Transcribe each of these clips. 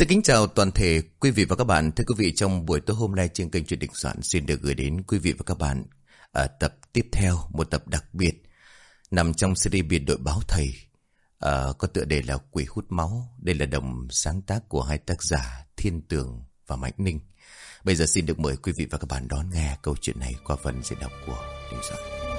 Xin kính chào toàn thể quý vị và các bạn. Thưa quý vị, trong buổi tối hôm nay trên kênh truyền định soạn xin được gửi đến quý vị và các bạn ở tập tiếp theo, một tập đặc biệt nằm trong series biệt đội báo thầy. À, có tựa đề là Quỷ hút máu. Đây là đồng sáng tác của hai tác giả Thiên Tường và Mạnh Ninh. Bây giờ xin được mời quý vị và các bạn đón nghe câu chuyện này qua phần diễn đọc của Đình Soạn.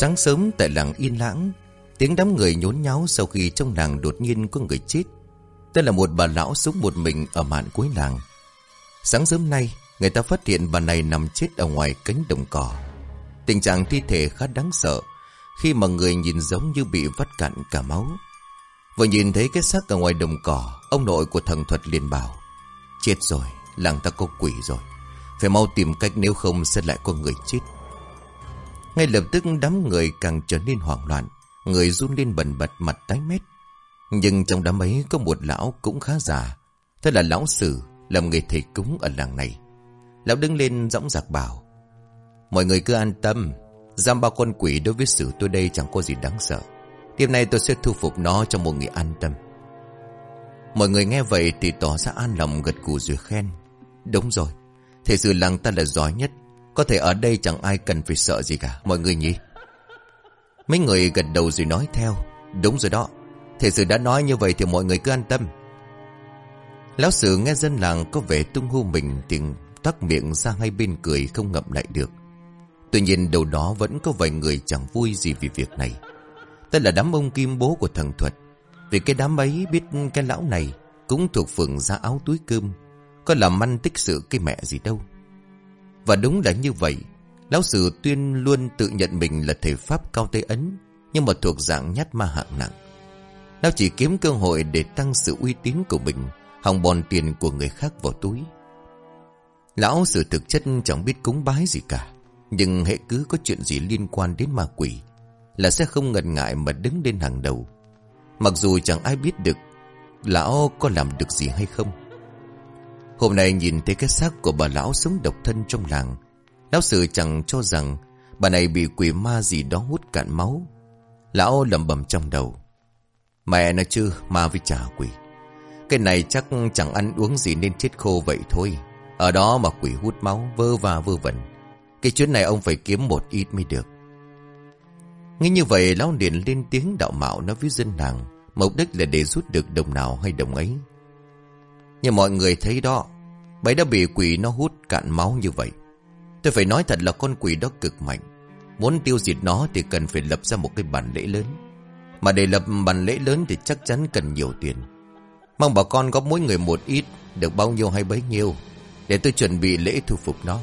Sáng sớm tại làng Yên Lãng Tiếng đám người nhốn nháo sau khi trong làng đột nhiên có người chết. Đây là một bà lão sống một mình ở mạn cuối làng. Sáng sớm nay Người ta phát hiện bà này nằm chết ở ngoài cánh đồng cỏ. Tình trạng thi thể khá đáng sợ Khi mà người nhìn giống như bị vắt cạn cả máu. Vừa nhìn thấy cái xác ở ngoài đồng cỏ Ông nội của thần thuật liền bảo Chết rồi, làng ta có quỷ rồi. Phải mau tìm cách nếu không sẽ lại có người chết ngay lập tức đám người càng trở nên hoảng loạn, Người run lên bần bật, mặt tái mét. Nhưng trong đám ấy có một lão cũng khá già Thế là lão sử, Làm người thầy cúng ở làng này. Lão đứng lên dõng dạc bảo, Mọi người cứ an tâm, Giam bao con quỷ đối với sử tôi đây chẳng có gì đáng sợ. Đêm nay tôi sẽ thu phục nó cho một người an tâm. Mọi người nghe vậy thì tỏ ra an lòng gật gù rồi khen, Đúng rồi, Thầy sử làng ta là giỏi nhất có thể ở đây chẳng ai cần phải sợ gì cả, Mọi người nhỉ? Mấy người gật đầu rồi nói theo. Đúng rồi đó. Thầy sự đã nói như vậy thì mọi người cứ an tâm. Lão sử nghe dân làng có vẻ tung hô mình Thì thoát miệng ra hai bên cười không ngậm lại được. Tuy nhiên đầu đó vẫn có vài người chẳng vui gì vì việc này. Tên là đám ông Kim bố của thằng Thuật. Vì cái đám ấy biết cái lão này Cũng thuộc phường ra áo túi cơm, Có làm ăn tích sự cái mẹ gì đâu và đúng là như vậy, Lão Sử Tuyên luôn tự nhận mình là thầy Pháp cao Tây Ấn, Nhưng mà thuộc dạng nhát ma hạng nặng. Lão chỉ kiếm cơ hội để tăng sự uy tín của mình, Hòng bòn tiền của người khác vào túi. Lão Sử thực chất chẳng biết cúng bái gì cả, Nhưng hệ cứ có chuyện gì liên quan đến ma quỷ Là sẽ không ngần ngại mà đứng lên hàng đầu. Mặc dù chẳng ai biết được, Lão có làm được gì hay không. Hôm nay nhìn thấy cái xác của bà lão sống độc thân trong làng, Lão sử chẳng cho rằng Bà này bị quỷ ma gì đó hút cạn máu. Lão lầm bầm trong đầu, Mẹ nó chứ, ma với trả quỷ. Cái này chắc chẳng ăn uống gì nên chết khô vậy thôi. Ở đó mà quỷ hút máu vơ và vơ vẩn, Cái chuyến này ông phải kiếm một ít mới được. Nghe như vậy, lão liền lên tiếng đạo mạo nói với dân làng, Mục đích là để rút được đồng nào hay đồng ấy nhưng mọi người thấy đó, Bấy đã bị quỷ nó hút cạn máu như vậy. Tôi phải nói thật là con quỷ đó cực mạnh. Muốn tiêu diệt nó thì cần phải lập ra một cái bản lễ lớn. Mà để lập bản lễ lớn thì chắc chắn cần nhiều tiền. Mong bà con góp mỗi người một ít, Được bao nhiêu hay bấy nhiêu, Để tôi chuẩn bị lễ thu phục nó.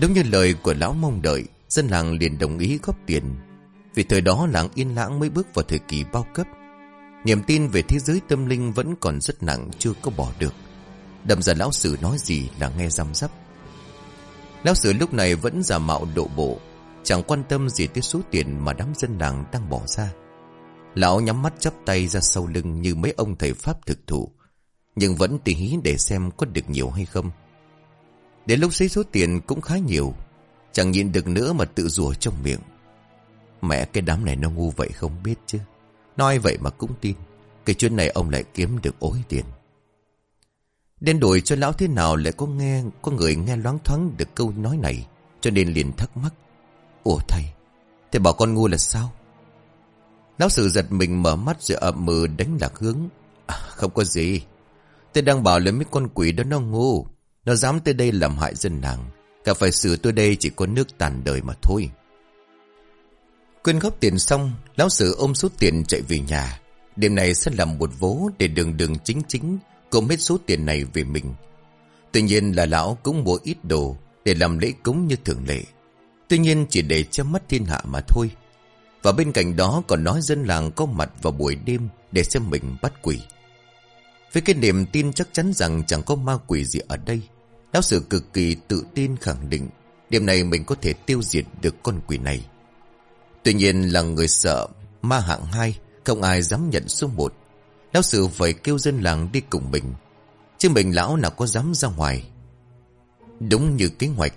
Đúng như lời của lão mong đợi, Dân làng liền đồng ý góp tiền. Vì thời đó làng yên lãng mới bước vào thời kỳ bao cấp. Niềm tin về thế giới tâm linh vẫn còn rất nặng chưa có bỏ được. Đầm ra lão sử nói gì là nghe răm rắp. Lão sử lúc này vẫn giả mạo độ bộ, chẳng quan tâm gì tới số tiền mà đám dân làng đang bỏ ra. Lão nhắm mắt chắp tay ra sau lưng như mấy ông thầy Pháp thực thụ, nhưng vẫn tỉ hí để xem có được nhiều hay không. Đến lúc xấy số tiền cũng khá nhiều, chẳng nhịn được nữa mà tự rủa trong miệng. Mẹ cái đám này nó ngu vậy không biết chứ. Nói vậy mà cũng tin. Cái chuyện này ông lại kiếm được ối tiền. Đen đổi cho lão thế nào lại có nghe Có người nghe loáng thoáng được câu nói này Cho nên liền thắc mắc. Ủa thầy Thầy bảo con ngu là sao? Lão sử giật mình mở mắt rồi ậm mừ đánh lạc hướng. À, Không có gì. Tôi đang bảo là mấy con quỷ đó nó ngu. Nó dám tới đây làm hại dân nàng Cả phải xử tôi đây chỉ có nước tàn đời mà thôi. Quyên góp tiền xong, lão sử ôm số tiền chạy về nhà. Đêm này sẽ làm một vố để đường đường chính chính cống hết số tiền này về mình. Tuy nhiên là lão cũng mua ít đồ để làm lễ cúng như thường lệ. Tuy nhiên chỉ để che mắt thiên hạ mà thôi. Và bên cạnh đó còn nói dân làng có mặt vào buổi đêm để xem mình bắt quỷ. Với cái niềm tin chắc chắn rằng chẳng có ma quỷ gì ở đây, lão sử cực kỳ tự tin khẳng định đêm này mình có thể tiêu diệt được con quỷ này. Tuy nhiên là người sợ, ma hạng hai, Không ai dám nhận số một. Lão sự phải kêu dân làng đi cùng mình. Chứ mình lão nào có dám ra ngoài. Đúng như kế hoạch,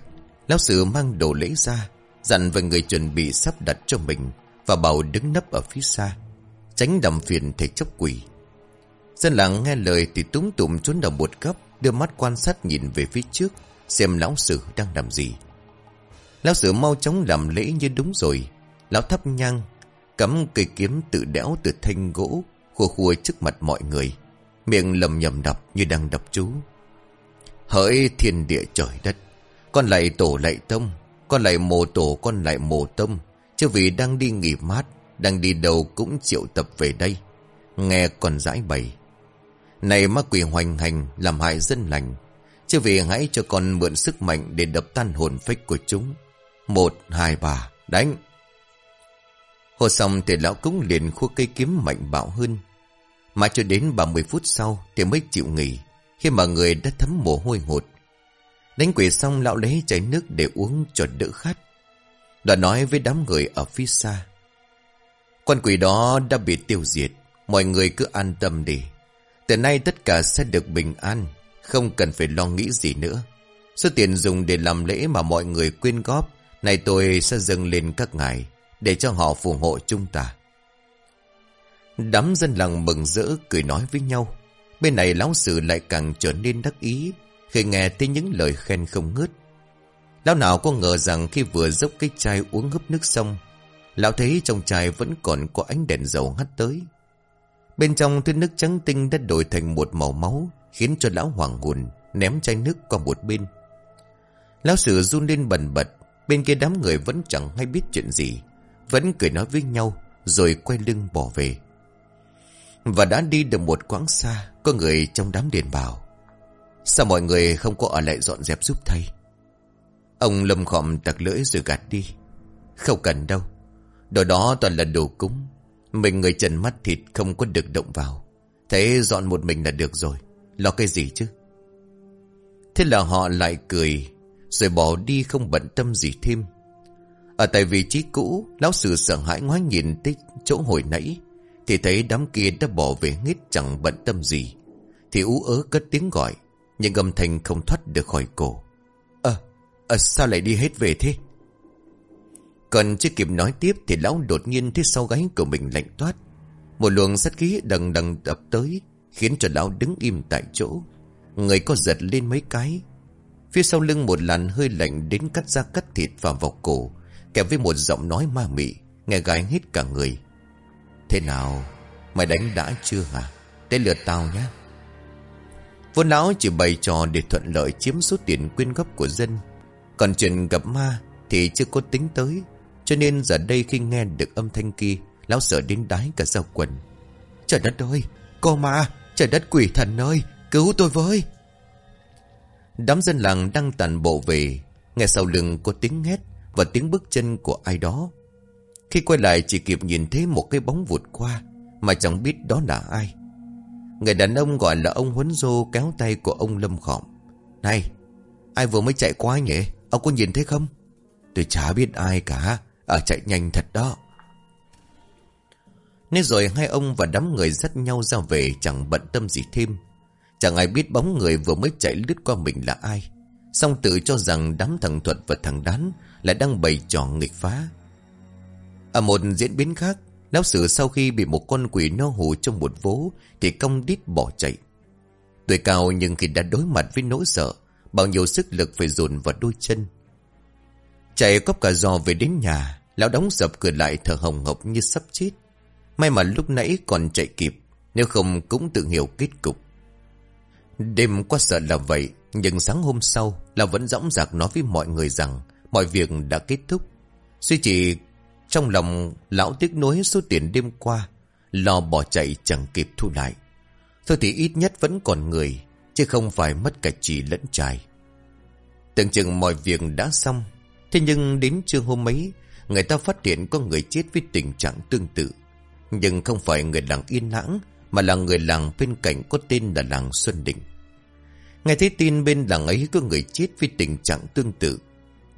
Lão sư mang đồ lễ ra, Dặn về người chuẩn bị sắp đặt cho mình Và bảo đứng nấp ở phía xa, Tránh đầm phiền thể chấp quỷ. Dân làng nghe lời thì túng tụm trốn đầu một góc, Đưa mắt quan sát nhìn về phía trước, Xem lão sử đang làm gì. Lão sử mau chóng làm lễ như đúng rồi. Lão thắp nhang Cắm cây kiếm tự đẽo từ thanh gỗ Khua khua trước mặt mọi người. Miệng lầm nhầm đọc như đang đọc chú. Hỡi thiên địa trời đất Con lại tổ lại tông Con lại mồ tổ con lại mồ tông Chứ vì đang đi nghỉ mát Đang đi đâu cũng triệu tập về đây. Nghe còn giải bày Này ma quỷ hoành hành Làm hại dân lành Chứ vì hãy cho con mượn sức mạnh Để đập tan hồn phách của chúng. Một, hai, ba, đánh. Hồ xong thì lão cúng liền khua cây kiếm mạnh bạo hơn. Mà cho đến 30 phút sau Thì mới chịu nghỉ, Khi mà người đã thấm mồ hôi hột. Đánh quỷ xong lão lấy chai nước để uống cho đỡ khát. Đã nói với đám người ở phía xa, Con quỷ đó đã bị tiêu diệt, Mọi người cứ an tâm đi. Từ nay tất cả sẽ được bình an, Không cần phải lo nghĩ gì nữa. Số tiền dùng để làm lễ mà mọi người quyên góp, Này tôi sẽ dâng lên các ngài. Để cho họ phù hộ chúng ta. Đám dân làng mừng rỡ, cười nói với nhau. Bên này lão sử lại càng trở nên đắc ý, Khi nghe thấy những lời khen không ngớt. Lão nào có ngờ rằng khi vừa dốc cái chai uống hấp nước xong, Lão thấy trong chai vẫn còn có ánh đèn dầu hắt tới. Bên trong thứ nước trắng tinh đã đổi thành một màu máu, Khiến cho lão hoàng hồn, Ném chai nước qua một bên. Lão sử run lên bần bật, Bên kia đám người vẫn chẳng hay biết chuyện gì. Vẫn cười nói với nhau, Rồi quay lưng bỏ về. Và đã đi được một quãng xa, Có người trong đám điền bảo. Sao mọi người không có ở lại dọn dẹp giúp thầy Ông lâm khọm tặc lưỡi rồi gạt đi. Không cần đâu. Đồ đó toàn là đồ cúng. Mình người trần mắt thịt không có được động vào. Thế dọn một mình là được rồi. Lo cái gì chứ? Thế là họ lại cười, Rồi bỏ đi không bận tâm gì thêm. Ở tại vị trí cũ Lão sư sợ hãi ngoái nhìn tới chỗ hồi nãy. Thì thấy đám kia đã bỏ về hết chẳng bận tâm gì. Thì ú ớ cất tiếng gọi Nhưng âm thanh không thoát được khỏi cổ. Ờ, à, sao lại đi hết về thế? Còn chưa kịp nói tiếp Thì lão đột nhiên thấy sau gáy của mình lạnh toát. Một luồng sát khí đằng đằng đập tới Khiến cho lão đứng im tại chỗ. Người có giật lên mấy cái. Phía sau lưng một làn hơi lạnh đến cắt da cắt thịt vào vào cổ. Kèm với một giọng nói ma mị, Nghe gái hết cả người. Thế nào? Mày đánh đã chưa hả? Tới lượt tao nhé Vốn lão chỉ bày trò để thuận lợi chiếm số tiền quyên góp của dân. Còn chuyện gặp ma Thì chưa có tính tới, Cho nên giờ đây khi nghe được âm thanh kia, Lão sợ đến đái cả dao quần. Trời đất ơi! Cô ma! Trời đất quỷ thần ơi! Cứu tôi với! Đám dân làng đang tàn bộ về, Nghe sau lưng có tiếng hét. Và tiếng bước chân của ai đó. Khi quay lại chỉ kịp nhìn thấy một cái bóng vụt qua, Mà chẳng biết đó là ai. Người đàn ông gọi là ông Huấn Dô kéo tay của ông Lâm Khỏm Này, Ai vừa mới chạy qua nhỉ? Ông có nhìn thấy không? Tôi chả biết ai cả. Ở chạy nhanh thật đó. Nên rồi hai ông và đám người dắt nhau ra về, Chẳng bận tâm gì thêm. Chẳng ai biết bóng người vừa mới chạy lướt qua mình là ai. Xong tự cho rằng đám thằng Thuật và thằng Đán là đang bày trò nghịch phá. Ở một diễn biến khác, Lão sử sau khi bị một con quỷ no hù trong một vố Thì cong đít bỏ chạy. Tuổi cao nhưng khi đã đối mặt với nỗi sợ, Bao nhiêu sức lực phải dồn vào đôi chân. Chạy cóp cả giò về đến nhà, Lão đóng sập cửa lại thở hồng hộc như sắp chết. May mà lúc nãy còn chạy kịp, Nếu không cũng tự hiểu kết cục. Đêm qua sợ là vậy, Nhưng sáng hôm sau Là vẫn dõng dạc nói với mọi người rằng Mọi việc đã kết thúc. Suy chỉ trong lòng lão tiếc nuối số tiền đêm qua, Lo bỏ chạy chẳng kịp thu lại. Thôi thì ít nhất vẫn còn người, Chứ không phải mất cả chỉ lẫn trai. Tưởng chừng mọi việc đã xong, Thế nhưng đến trưa hôm ấy, Người ta phát hiện có người chết với tình trạng tương tự. Nhưng không phải người làng yên lãng, Mà là người làng bên cạnh có tên là làng Xuân Đình Nghe thấy tin bên làng ấy có người chết với tình trạng tương tự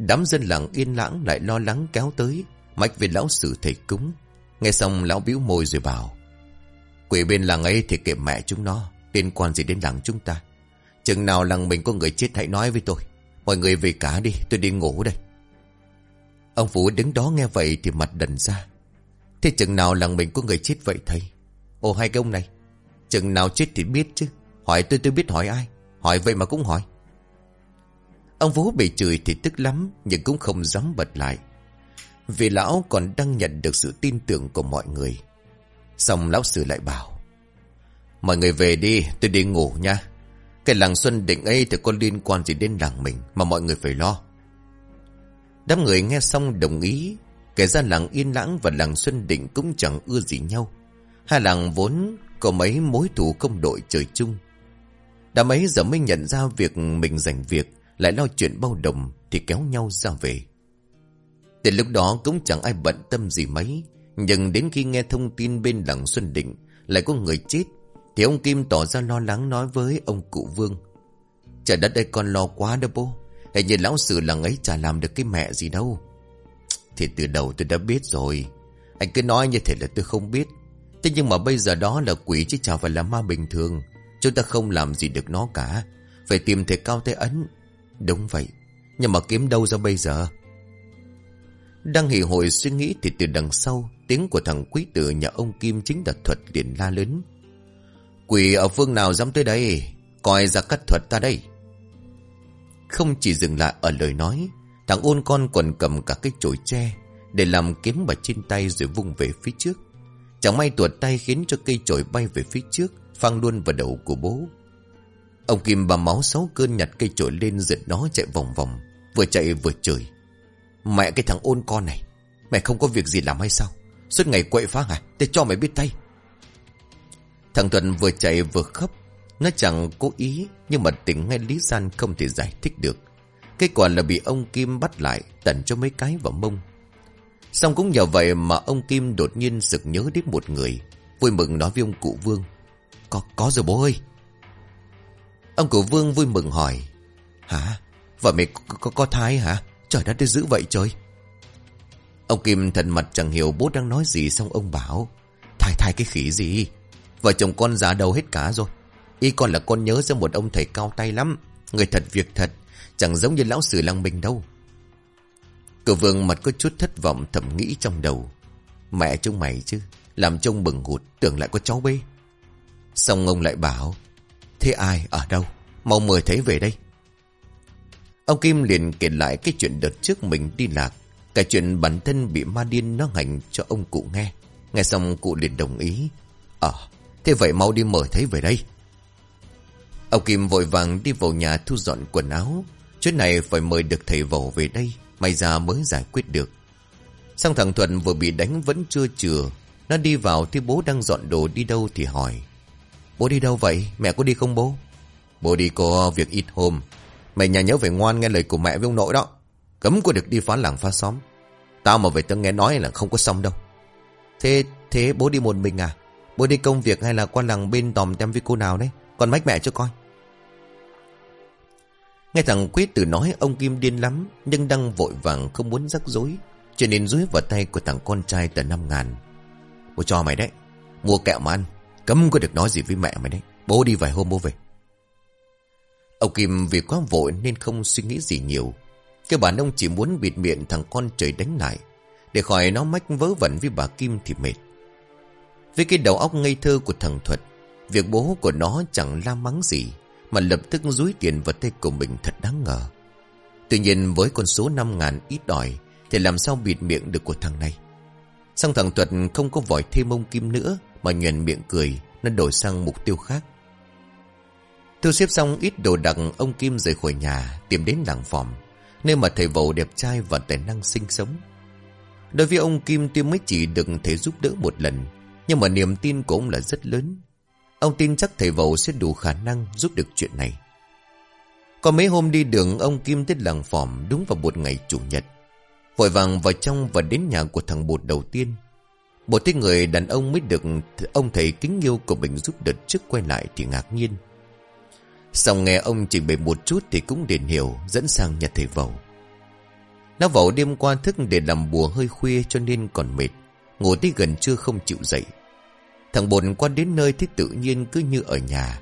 Đám dân làng yên lãng lại lo lắng kéo tới, Mách về lão sử thầy cúng. Nghe xong, lão bĩu môi rồi bảo, Quỷ bên làng ấy thì kệ mẹ chúng nó, Liên quan gì đến làng chúng ta? Chừng nào làng mình có người chết hãy nói với tôi. Mọi người về cả đi, tôi đi ngủ đây. Ông Phú đứng đó nghe vậy thì mặt đần ra. Thế chừng nào làng mình có người chết vậy thầy? Ồ hai cái ông này, Chừng nào chết thì biết chứ. Hỏi tôi tôi biết hỏi ai? Hỏi vậy mà cũng hỏi. Ông Vũ bị chửi thì tức lắm, Nhưng cũng không dám bật lại. Vì lão còn đang nhận được sự tin tưởng của mọi người. Xong lão sư lại bảo, Mọi người về đi, tôi đi ngủ nha. Cái làng Xuân Định ấy thì có liên quan gì đến làng mình Mà mọi người phải lo. Đám người nghe xong đồng ý, Kể ra làng Yên Lãng và làng Xuân Định cũng chẳng ưa gì nhau. Hai làng vốn có mấy mối thù công đội trời chung. Đã mấy giờ mới nhận ra việc mình giành việc lại lo chuyện bao đồng Thì kéo nhau ra về. Từ lúc đó cũng chẳng ai bận tâm gì mấy, Nhưng đến khi nghe thông tin bên đằng Xuân Định Lại có người chết, Thì ông Kim tỏ ra lo lắng nói với ông cụ Vương. Trời đất đây con lo quá đó bố. Hình như lão sử làng ấy chả làm được cái mẹ gì đâu. Thì từ đầu tôi đã biết rồi. Anh cứ nói như thế là tôi không biết. Thế nhưng mà bây giờ đó là quỷ chứ chả phải là ma bình thường. Chúng ta không làm gì được nó cả. Phải tìm thầy cao tay ấn Đúng vậy, Nhưng mà kiếm đâu ra bây giờ? Đang hỉ hội suy nghĩ thì từ đằng sau, Tiếng của thằng quý tử nhà ông Kim chính là thuật liền la lớn. Quỷ ở phương nào dám tới đây? Coi ra cắt thuật ta đây. Không chỉ dừng lại ở lời nói, Thằng ôn con còn cầm cả cái chổi tre Để làm kiếm bà trên tay rồi vung về phía trước. Chẳng may tuột tay khiến cho cây chổi bay về phía trước, Phang luôn vào đầu của bố. Ông Kim bà máu sáu cơn nhặt cây chổi lên giật nó chạy vòng vòng Vừa chạy vừa chửi. Mẹ cái thằng ôn con này Mẹ không có việc gì làm hay sao? Suốt ngày quậy phá à Để cho mày biết tay Thằng Thuận vừa chạy vừa khóc. Nó chẳng cố ý Nhưng mà tính ngay lý gian không thể giải thích được. Kết quả là bị ông Kim bắt lại Tận cho mấy cái vào mông. Xong cũng nhờ vậy mà ông Kim đột nhiên sực nhớ đến một người. Vui mừng nói với ông cụ Vương Có, có rồi bố ơi. Ông cửu Vương vui mừng hỏi Hả? Vợ mày có, có, có thai hả? Trời đất giữ vậy trời Ông Kim thần mặt chẳng hiểu bố đang nói gì Xong ông bảo Thai thai cái khỉ gì Vợ chồng con già đầu hết cả rồi Y con là con nhớ ra một ông thầy cao tay lắm Người thật việc thật Chẳng giống như lão sử lăng mình đâu cửu vương mặt có chút thất vọng thầm nghĩ trong đầu. Mẹ trông mày chứ. Làm trông bừng hụt tưởng lại có cháu bê. Xong ông lại bảo. Thế ai ở đâu? Mau mời thấy về đây. Ông Kim liền kể lại cái chuyện đợt trước mình đi lạc. Cả chuyện bản thân bị ma điên nó hành cho ông cụ nghe. Nghe xong cụ liền đồng ý. Ờ, thế vậy mau đi mời thấy về đây. Ông Kim vội vàng đi vào nhà thu dọn quần áo. Chuyện này phải mời được thầy vẩu về đây. May ra mới giải quyết được Xong thằng Thuận vừa bị đánh vẫn chưa chừa Nó đi vào thì bố đang dọn đồ đi đâu thì hỏi Bố đi đâu vậy? Mẹ có đi không bố? Bố đi có việc ít hôm Mày nhà nhớ phải ngoan nghe lời của mẹ với ông nội đó Cấm có được đi phá làng phá xóm Tao mà về tao nghe nói là không có xong đâu Thế thế bố đi một mình à? Bố đi công việc hay là qua làng bên tòm tem với cô nào đấy? Còn mách mẹ cho coi Nghe thằng Quyết từ nói, ông Kim điên lắm, Nhưng đang vội vàng không muốn rắc rối, Cho nên rúi vào tay của thằng con trai tờ năm ngàn Bố cho mày đấy, Mua kẹo mà ăn Cấm có được nói gì với mẹ mày đấy. Bố đi vài hôm bố về. Ông Kim vì quá vội nên không suy nghĩ gì nhiều. Cái bản ông chỉ muốn bịt miệng thằng con trời đánh lại, Để khỏi nó mách vớ vẩn với bà Kim thì mệt. Với cái đầu óc ngây thơ của thằng Thuật, Việc bố của nó chẳng la mắng gì, mà lập tức rúi tiền vào tay của mình thật đáng ngờ. Tuy nhiên với con số 5 ngàn ít đòi Thì làm sao bịt miệng được của thằng này? Xong thằng Thuật không có vòi thêm ông Kim nữa mà nhuền miệng cười, Nó đổi sang mục tiêu khác Thu xếp xong ít đồ đạc, Ông Kim rời khỏi nhà, Tìm đến làng phòng Nơi mà thầy vầu đẹp trai và tài năng sinh sống Đối với ông Kim tuy mới chỉ được thể giúp đỡ một lần, Nhưng mà niềm tin của ông là rất lớn Ông tin chắc thầy vầu sẽ đủ khả năng giúp được chuyện này. Có mấy hôm đi đường, ông Kim tới làng phòng đúng vào một ngày chủ nhật. Vội vàng vào trong và đến nhà của thằng bột đầu tiên bộ cái người đàn ông mới được ông thầy kính yêu của mình giúp đợt trước quay lại thì ngạc nhiên. Xong nghe ông trình bày một chút thì cũng điền hiểu, dẫn sang nhà thầy vầu. Nó vầu đêm qua thức để làm bùa hơi khuya cho nên còn mệt. Ngủ tới gần trưa không chịu dậy. Thằng bồn qua đến nơi thì tự nhiên cứ như ở nhà.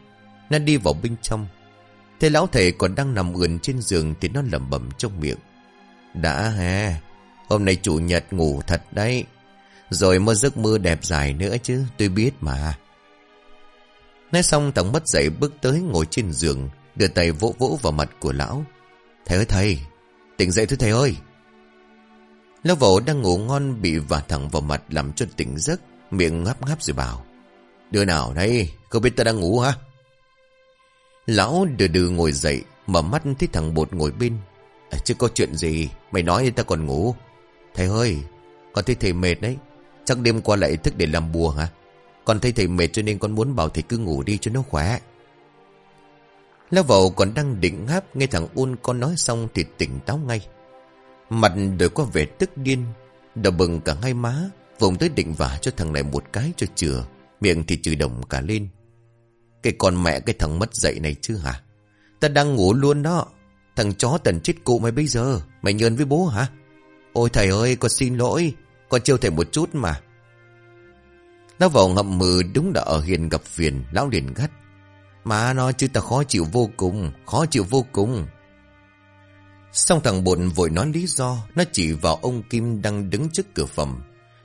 Nó đi vào bên trong. Thế lão thầy còn đang nằm ườn trên giường Thì nó lẩm bẩm trong miệng Đã hè, Hôm nay chủ nhật ngủ thật đấy rồi mơ giấc mơ đẹp dài nữa chứ Tôi biết mà. Nói xong thằng mất dậy bước tới ngồi trên giường Đưa tay vỗ vỗ vào mặt của lão. Thầy ơi thầy Tỉnh dậy thôi thầy ơi. Lão vỗ đang ngủ ngon bị vả thẳng vào mặt Làm cho tỉnh giấc Miệng ngáp ngáp rồi bảo Đưa nào đây Không biết ta đang ngủ hả? Lão đưa đưa ngồi dậy Mở mắt thấy thằng bột ngồi bên. À, Chứ có chuyện gì Mày nói ta còn ngủ. Thầy ơi Con thấy thầy mệt đấy. Chắc đêm qua lại thức để làm bùa hả? Con thấy thầy mệt cho nên con muốn bảo thầy cứ ngủ đi cho nó khỏe. Lão vậu còn đang định ngáp, Nghe thằng un con nói xong thì tỉnh táo ngay. Mặt đời có vẻ tức điên đập bừng cả hai má, Vùng tới định vả cho thằng này một cái cho chừa, Miệng thì chửi đồng cả lên. Cái con mẹ, cái thằng mất dậy này chứ hả? Ta đang ngủ luôn đó. Thằng chó tần chết cụ mày bây giờ, Mày nhơn với bố hả? Ôi thầy ơi, con xin lỗi còn trêu thầy một chút mà Nó vào ngậm mừ đúng đã ở hiền gặp phiền, Lão liền gắt Mà nó chứ ta khó chịu vô cùng, Khó chịu vô cùng Xong thằng bộn vội nói lý do, Nó chỉ vào ông Kim đang đứng trước cửa phòng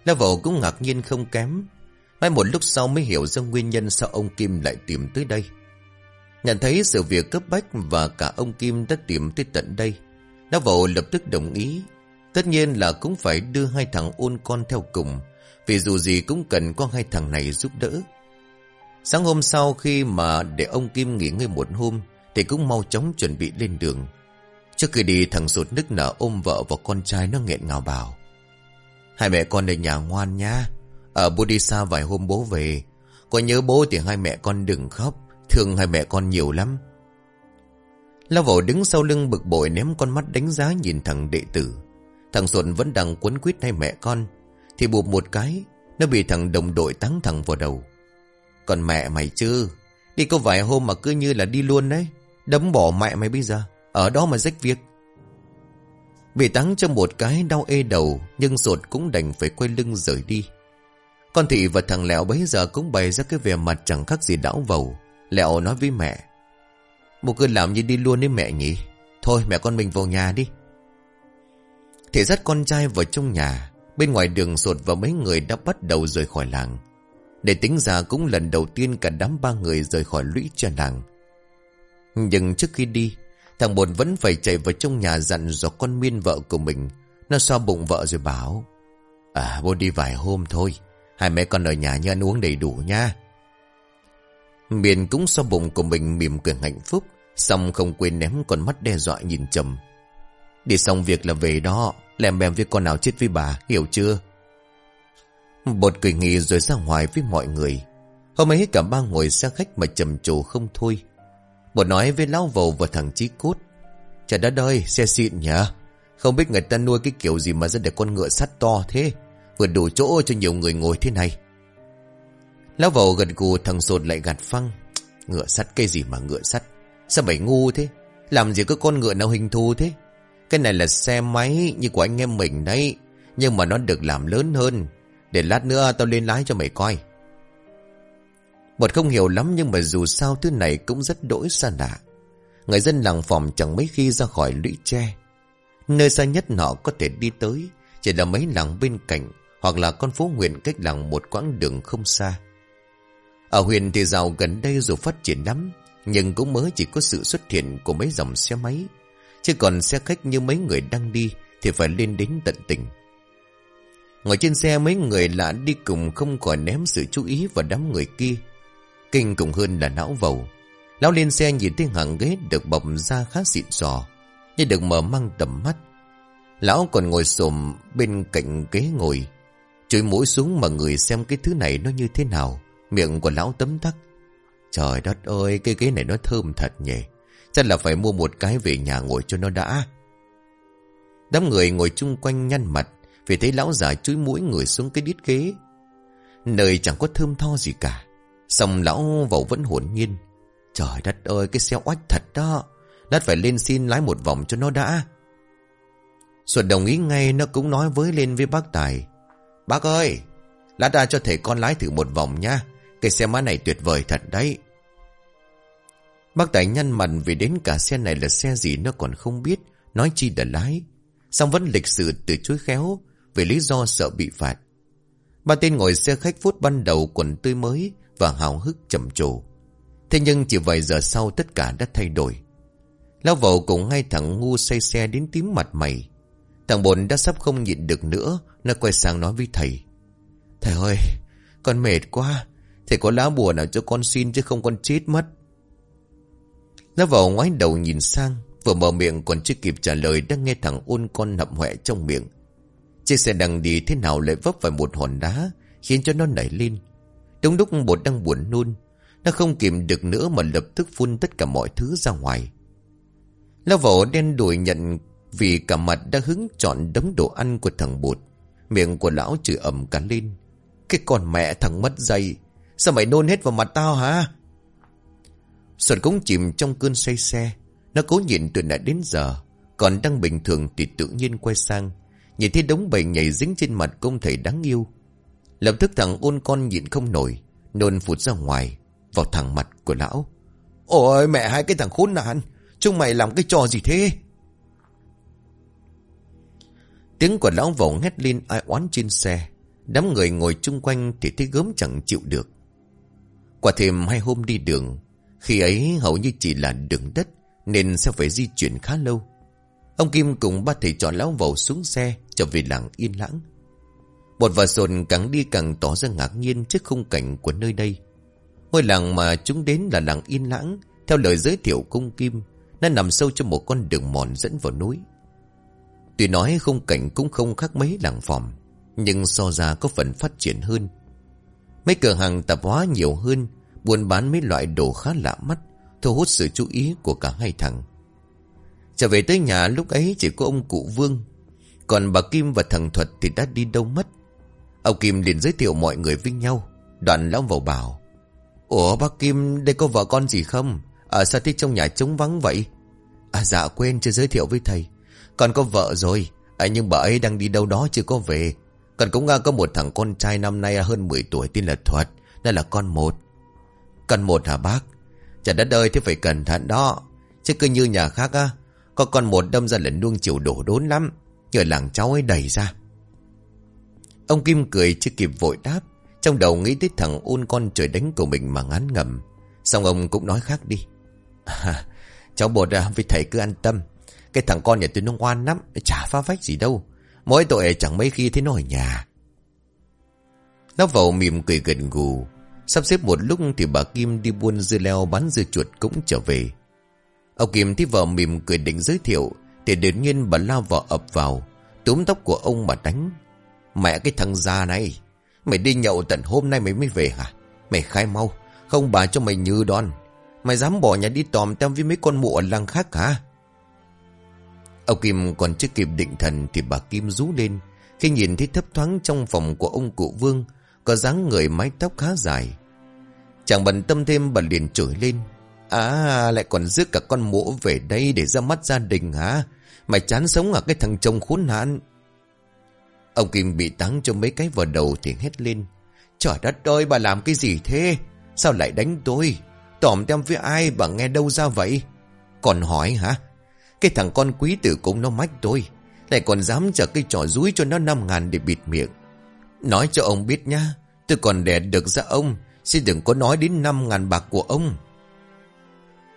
Lão vào cũng ngạc nhiên không kém Mai một lúc sau mới hiểu ra nguyên nhân sao ông Kim lại tìm tới đây. Nhận thấy sự việc cấp bách và cả ông Kim đã tìm tới tận đây. Lão vào lập tức đồng ý. Tất nhiên là cũng phải đưa hai thằng ôn con theo cùng. Vì dù gì cũng cần có hai thằng này giúp đỡ. Sáng hôm sau khi mà để ông Kim nghỉ ngơi một hôm, thì cũng mau chóng chuẩn bị lên đường. Trước khi đi, thằng sụt nức nở ôm vợ và con trai nó nghẹn ngào bảo. Hai mẹ con ở nhà ngoan nha. Ở bố đi xa vài hôm bố về, Có nhớ bố thì hai mẹ con đừng khóc, Thương hai mẹ con nhiều lắm Lao vào đứng sau lưng bực bội ném con mắt đánh giá nhìn thằng đệ tử Thằng Xuân vẫn đang quấn quýt hai mẹ con, Thì bụp một cái, Nó bị thằng đồng đội táng thẳng vào đầu Còn mẹ mày chứ, Đi có vài hôm mà cứ như là đi luôn đấy, Đấm bỏ mẹ mày bây giờ, Ở đó mà rách việc Bị táng cho một cái đau ê đầu, Nhưng ruột cũng đành phải quay lưng rời đi con thị và thằng Lẹo bấy giờ cũng bày ra cái vẻ mặt chẳng khác gì đảo vầu. Lẹo nói với mẹ. Một cứ làm như đi luôn đấy mẹ nhỉ. Thôi mẹ con mình vào nhà đi. Thì dắt con trai vào trong nhà. Bên ngoài đường sột và mấy người đã bắt đầu rời khỏi làng. Để tính ra cũng lần đầu tiên cả đám ba người rời khỏi lũy cho làng. Nhưng trước khi đi, thằng bồn vẫn phải chạy vào trong nhà dặn dò con miên vợ của mình. Nó so bụng vợ rồi bảo. À bố đi vài hôm thôi. Hai mẹ con ở nhà như ăn uống đầy đủ nha. Miền cũng so bụng của mình mỉm cười hạnh phúc, xong không quên ném con mắt đe dọa nhìn chầm. Đi xong việc là về đó, lèm bèm với con nào chết với bà, hiểu chưa? Bột cười nghỉ rồi ra ngoài với mọi người. Hôm ấy cả ba ngồi xe khách mà trầm trồ không thôi. Bột nói với lão vầu và thằng Chí Cốt. Trời đất ơi, xe xịn nhỉ? Không biết người ta nuôi cái kiểu gì mà ra để con ngựa sắt to thế. Vừa đủ chỗ cho nhiều người ngồi thế này Lão vào gật gù thằng sột lại gạt phăng Ngựa sắt cây gì mà ngựa sắt Sao mày ngu thế Làm gì có con ngựa nào hình thù thế cái này là xe máy như của anh em mình đấy Nhưng mà nó được làm lớn hơn Để lát nữa tao lên lái cho mày coi Bột không hiểu lắm nhưng mà dù sao thứ này cũng rất đỗi xa lạ Người dân làng phòng chẳng mấy khi ra khỏi lũy tre Nơi xa nhất họ có thể đi tới Chỉ là mấy làng bên cạnh hoặc là con phố huyện cách làng một quãng đường không xa. Ở huyện thì giàu gần đây dù phát triển lắm, nhưng cũng mới chỉ có sự xuất hiện của mấy dòng xe máy. Chứ còn xe khách như mấy người đang đi thì phải lên đến tận tỉnh. Ngồi trên xe mấy người lạ đi cùng không còn ném sự chú ý vào đám người kia. Kinh cùng hơn là não vầu. Lão lên xe nhìn thấy hàng ghế được bọc ra khá xịn sò, nhưng được mở mang tầm mắt. Lão còn ngồi xổm bên cạnh ghế ngồi, Chửi mũi xuống mà người xem cái thứ này nó như thế nào. Miệng của lão tấm tắc. Trời đất ơi, cái ghế này nó thơm thật nhỉ. Chắc là phải mua một cái về nhà ngồi cho nó đã. Đám người ngồi chung quanh nhăn mặt vì thấy lão già chúi mũi người xuống cái đít ghế. Nơi chẳng có thơm tho gì cả. Xong lão vào vẫn hồn nhiên. Trời đất ơi, cái xe oách thật đó. Lát phải lên xin lái một vòng cho nó đã. Xuân đồng ý ngay nó cũng nói với lên với bác Tài. Bác ơi, lát ra cho thầy con lái thử một vòng nha. Cái xe máy này tuyệt vời thật đấy. Bác Tài nhăn mặt vì đến cả xe này là xe gì nó còn không biết, nói chi đã lái. Xong vẫn lịch sự từ chối khéo, vì lý do sợ bị phạt. Ba tên ngồi xe khách phút ban đầu quần tươi mới và hào hức chậm trồ. Thế nhưng chỉ vài giờ sau tất cả đã thay đổi. Lao vào cùng ngay thằng ngu say xe đến tím mặt mày. Thằng bồn đã sắp không nhịn được nữa, nó quay sang nói với thầy. Thầy ơi, con mệt quá, thầy có lá bùa nào cho con xin chứ không con chết mất. Lão vào ngoái đầu nhìn sang, vừa mở miệng còn chưa kịp trả lời đang nghe thằng ôn con nậm hoẹ trong miệng. Chiếc xe đang đi thế nào lại vấp phải một hòn đá, khiến cho nó nảy lên. Đúng lúc bột đang buồn nôn, nó không kìm được nữa mà lập tức phun tất cả mọi thứ ra ngoài. Lão vỏ đen đuổi nhận vì cả mặt đã hứng chọn đống đồ ăn của thằng bột. Miệng của lão chửi ẩm cả lên. Cái con mẹ thằng mất dây. Sao mày nôn hết vào mặt tao hả? Xuân cũng chìm trong cơn say xe. Nó cố nhịn từ nãy đến giờ. Còn đang bình thường thì tự nhiên quay sang. Nhìn thấy đống bầy nhảy dính trên mặt công thầy đáng yêu. Lập tức thằng ôn con nhịn không nổi. Nôn phụt ra ngoài. Vào thẳng mặt của lão. Ôi, mẹ hai cái thằng khốn nạn. Chúng mày làm cái trò gì thế? Tiếng của lão vẩu hét lên ai oán trên xe. Đám người ngồi chung quanh thì thấy gớm chẳng chịu được. Quả thêm hai hôm đi đường. Khi ấy hầu như chỉ là đường đất nên sẽ phải di chuyển khá lâu. Ông Kim cùng ba thầy trò lão vẩu xuống xe trở về làng yên lãng. Bột và sồn càng đi càng tỏ ra ngạc nhiên trước khung cảnh của nơi đây. Ngôi làng mà chúng đến là làng yên lãng, theo lời giới thiệu cung Kim, nó nằm sâu trong một con đường mòn dẫn vào núi. Tuy nói khung cảnh cũng không khác mấy làng phòng, nhưng so ra có phần phát triển hơn. Mấy cửa hàng tạp hóa nhiều hơn, buôn bán mấy loại đồ khá lạ mắt, thu hút sự chú ý của cả hai thằng. Trở về tới nhà lúc ấy chỉ có ông cụ Vương, còn bà Kim và thằng Thuật thì đã đi đâu mất. Ông Kim liền giới thiệu mọi người với nhau, đoạn lão vào bảo. Ủa bác Kim đây có vợ con gì không? À sao thích trong nhà trống vắng vậy? À dạ quên chưa giới thiệu với thầy. Còn có vợ rồi. À nhưng bà ấy đang đi đâu đó chưa có về. Còn cũng à, có một thằng con trai năm nay hơn 10 tuổi tên là Thuật. đây là con một cần một hả bác? Chả đất ơi thế phải cẩn thận đó. Chứ cứ như nhà khác á. Có con một đâm ra là nuông chịu đổ đốn lắm. Người làng cháu ấy đẩy ra. Ông Kim cười chưa kịp vội đáp. Trong đầu nghĩ tới thằng ôn con trời đánh của mình mà ngán ngầm. Xong ông cũng nói khác đi. À, cháu bột à, với thầy cứ an tâm. Cái thằng con nhà tôi nó ngoan lắm, chả phá vách gì đâu. Mỗi tội chẳng mấy khi thấy nó ở nhà. Nó vào mỉm cười gần gù. Sắp xếp một lúc thì bà Kim đi buôn dưa leo bán dưa chuột cũng trở về. Ông Kim thấy vợ mỉm cười định giới thiệu, thì đột nhiên bà lao vợ ập vào, túm tóc của ông mà đánh. Mẹ cái thằng già này, Mày đi nhậu tận hôm nay mày mới về hả Mày khai mau, Không bà cho mày như đòn Mày dám bỏ nhà đi tòm tem với mấy con mụ ở làng khác hả Ông Kim còn chưa kịp định thần Thì bà Kim rú lên, Khi nhìn thấy thấp thoáng trong phòng của ông cụ Vương, Có dáng người mái tóc khá dài Chẳng bận tâm thêm bà liền chửi lên À lại còn giữ cả con mũ về đây Để ra mắt gia đình hả Mày chán sống à cái thằng chồng khốn nạn Ông Kim bị táng cho mấy cái vào đầu thì hét lên. Trời đất ơi, bà làm cái gì thế? Sao lại đánh tôi? Tỏm tem với ai bà nghe đâu ra vậy? Còn hỏi hả? Cái thằng con quý tử cũng nó mách tôi. Lại còn dám chở cái trò rúi cho nó 5 ngàn để bịt miệng. Nói cho ông biết nha. Tôi còn đẻ được ra ông. Xin đừng có nói đến năm ngàn bạc của ông.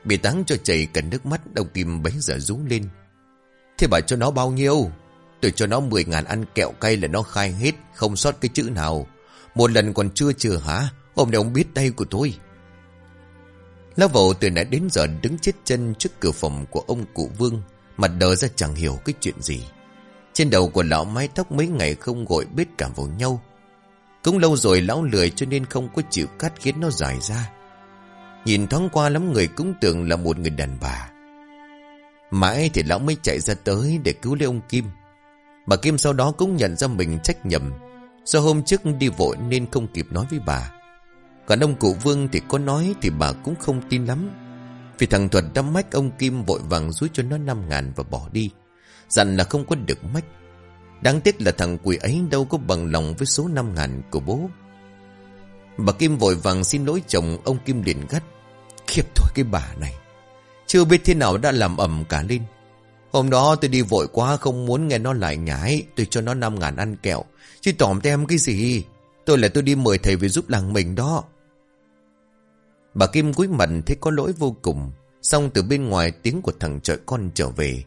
Bị táng cho chảy cả nước mắt Đồng Kim bấy giờ rú lên. Thế bà cho nó bao nhiêu? Tôi cho nó 10 ngàn ăn kẹo cay là nó khai hết, Không sót cái chữ nào Một lần còn chưa chưa hả Hôm nay ông biết tay của tôi Lão vầu từ nãy đến giờ đứng chết chân trước cửa phòng của ông cụ Vương, Mặt đờ ra chẳng hiểu cái chuyện gì Trên đầu của lão mái tóc mấy ngày không gội bết cả vào nhau cũng lâu rồi lão lười cho nên không có chịu cắt khiến nó dài ra. Nhìn thoáng qua lắm người cũng tưởng là một người đàn bà. Mãi thì lão mới chạy ra tới để cứu lấy ông Kim. Bà Kim sau đó cũng nhận ra mình trách nhầm. Do hôm trước đi vội nên không kịp nói với bà. Còn ông cụ Vương thì có nói thì bà cũng không tin lắm. Vì thằng Thuật đâm mách ông Kim vội vàng rút cho nó 5 ngàn và bỏ đi. Dặn là không có được mách. Đáng tiếc là thằng quỷ ấy đâu có bằng lòng với số 5 ngàn của bố. Bà Kim vội vàng xin lỗi chồng Ông Kim liền gắt. Khiếp thôi cái bà này. Chưa biết thế nào đã làm ẩm cả lên. Hôm đó tôi đi vội quá không muốn nghe nó lại nhái, Tôi cho nó 5 ngàn ăn kẹo. Chứ tỏm tem cái gì. Tôi là tôi đi mời thầy về giúp làng mình đó. Bà Kim cúi mặt thấy có lỗi vô cùng. Xong từ bên ngoài tiếng của thằng trời con trở về.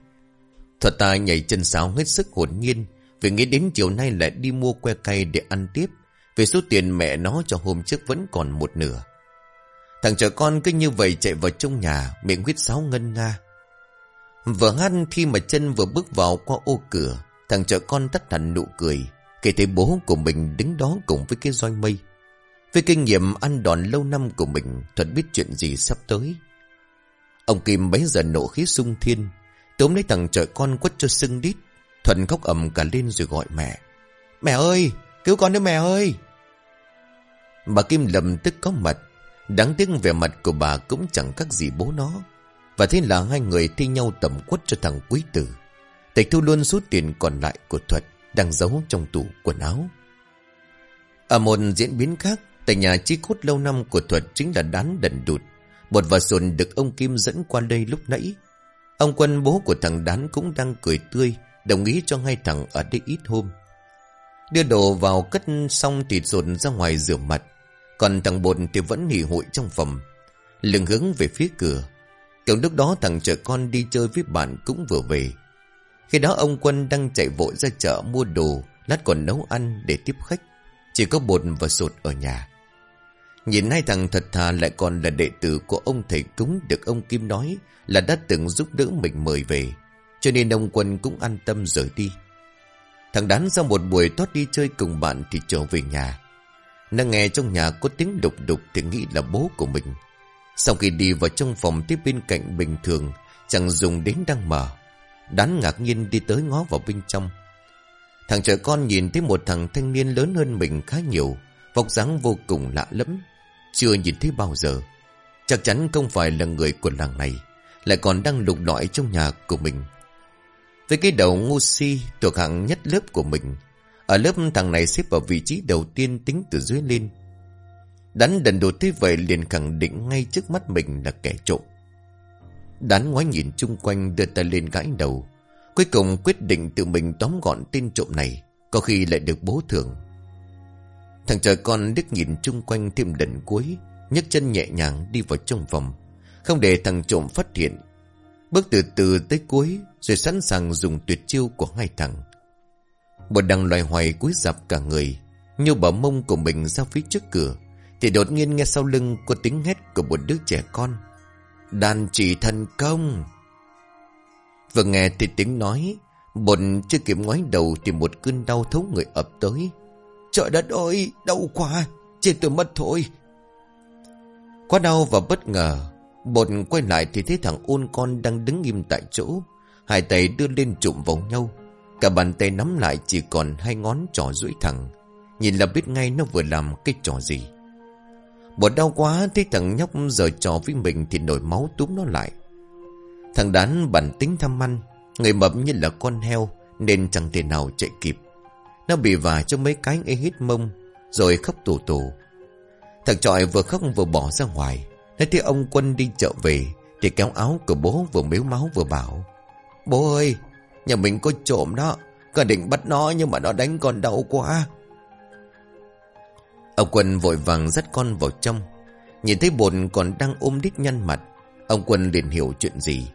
Thuật ta nhảy chân sáo hết sức hồn nhiên. Vì nghĩ đến chiều nay lại đi mua que cay để ăn tiếp, Vì số tiền mẹ nó cho hôm trước vẫn còn một nửa. Thằng trẻ con cứ như vậy chạy vào trong nhà, Miệng huyết sáo ngân nga. Vừa hát khi mà chân vừa bước vào qua ô cửa, Thằng trẻ con tắt hẳn nụ cười, Kể thấy bố của mình đứng đó cùng với cái roi mây. Với kinh nghiệm ăn đòn lâu năm của mình Thuận biết chuyện gì sắp tới. Ông Kim bấy giờ nổ khí sung thiên, Tóm lấy thằng trời con quất cho sưng đít Thuận khóc ầm cả lên rồi gọi mẹ. Mẹ ơi, Cứu con đi mẹ ơi. Bà Kim lầm tức có mặt. Đáng tiếc vẻ mặt của bà cũng chẳng khác gì bố nó. Và thế là hai người thi nhau tầm quất cho thằng quý tử. Tịch thu luôn số tiền còn lại của Thuật Đang giấu trong tủ quần áo. Ở một diễn biến khác, Tại nhà chi cốt lâu năm của Thuật chính là đán đần đụt. Một vợ sồn được ông Kim dẫn qua đây lúc nãy. Ông quân bố của thằng đán cũng đang cười tươi Đồng ý cho ngay thằng ở đây ít hôm. Đưa đồ vào cất xong thì rột ra ngoài rửa mặt. Còn thằng bột thì vẫn nghỉ hội trong phòng. Lưng hướng về phía cửa. Kiểu lúc đó thằng trẻ con đi chơi với bạn cũng vừa về. Khi đó ông quân đang chạy vội ra chợ mua đồ, Lát còn nấu ăn để tiếp khách. Chỉ có bột và sột ở nhà. Nhìn hai thằng thật thà lại còn là đệ tử của ông thầy cúng được ông Kim nói là đã từng giúp đỡ mình mời về. Cho nên ông Quân cũng an tâm rời đi. Thằng đán sau một buổi tót đi chơi cùng bạn thì trở về nhà. Nó nghe trong nhà có tiếng đục đục thì nghĩ là bố của mình. Sau khi đi vào trong phòng tiếp bên cạnh bình thường, chẳng dùng đến đang mở. Đán ngạc nhiên đi tới ngó vào bên trong. Thằng trẻ con nhìn thấy một thằng thanh niên lớn hơn mình khá nhiều, vóc dáng vô cùng lạ lẫm, chưa nhìn thấy bao giờ. Chắc chắn không phải là người của làng này, lại còn đang lục lọi trong nhà của mình. Với cái đầu ngu si thuộc hạng nhất lớp của mình, ở lớp thằng này xếp vào vị trí đầu tiên tính từ dưới lên. Đắn đần đồ thế vậy liền khẳng định ngay trước mắt mình là kẻ trộm. Đắn ngoái nhìn chung quanh đưa tay lên gãi đầu. Cuối cùng quyết định tự mình tóm gọn tên trộm này, có khi lại được bố thưởng. Thằng trời con đứt nhìn chung quanh thêm lần cuối, nhấc chân nhẹ nhàng đi vào trong phòng. Không để thằng trộm phát hiện Bước từ từ tới cuối, Rồi sẵn sàng dùng tuyệt chiêu của hai thằng. Một đằng loài hoài cúi dạp cả người, Như bờ mông của mình ra phía trước cửa, Thì đột nhiên nghe sau lưng Có tiếng hét của một đứa trẻ con. Đàn chỉ thần công. Vừa nghe thì tiếng nói Bột chưa kịp ngoái đầu Thì một cơn đau thấu người ập tới. Trời đất ơi, đau quá, Chết tôi mất thôi. Quá đau và bất ngờ Bột quay lại thì thấy thằng ôn con đang đứng im tại chỗ. Hai tay đưa lên trụm vào nhau. Cả bàn tay nắm lại chỉ còn hai ngón trỏ duỗi thẳng. Nhìn là biết ngay nó vừa làm cái trò gì. Bột đau quá, thấy thằng nhóc giờ trò với mình thì nổi máu túm nó lại. Thằng đán bản tính tham ăn. Người mập như là con heo, nên chẳng thể nào chạy kịp. Nó bị vả cho mấy cái ấy hít mông, rồi khóc tù tù. Thằng trọi vừa khóc vừa bỏ ra ngoài. Thế thì ông quân đi chợ về, Thì kéo áo của bố vừa miếu máu vừa bảo, Bố ơi, Nhà mình có trộm đó Con định bắt nó nhưng mà nó đánh con đau quá. Ông quân vội vàng dắt con vào trong, Nhìn thấy bồn còn đang ôm đít nhăn mặt, Ông quân liền hiểu chuyện gì.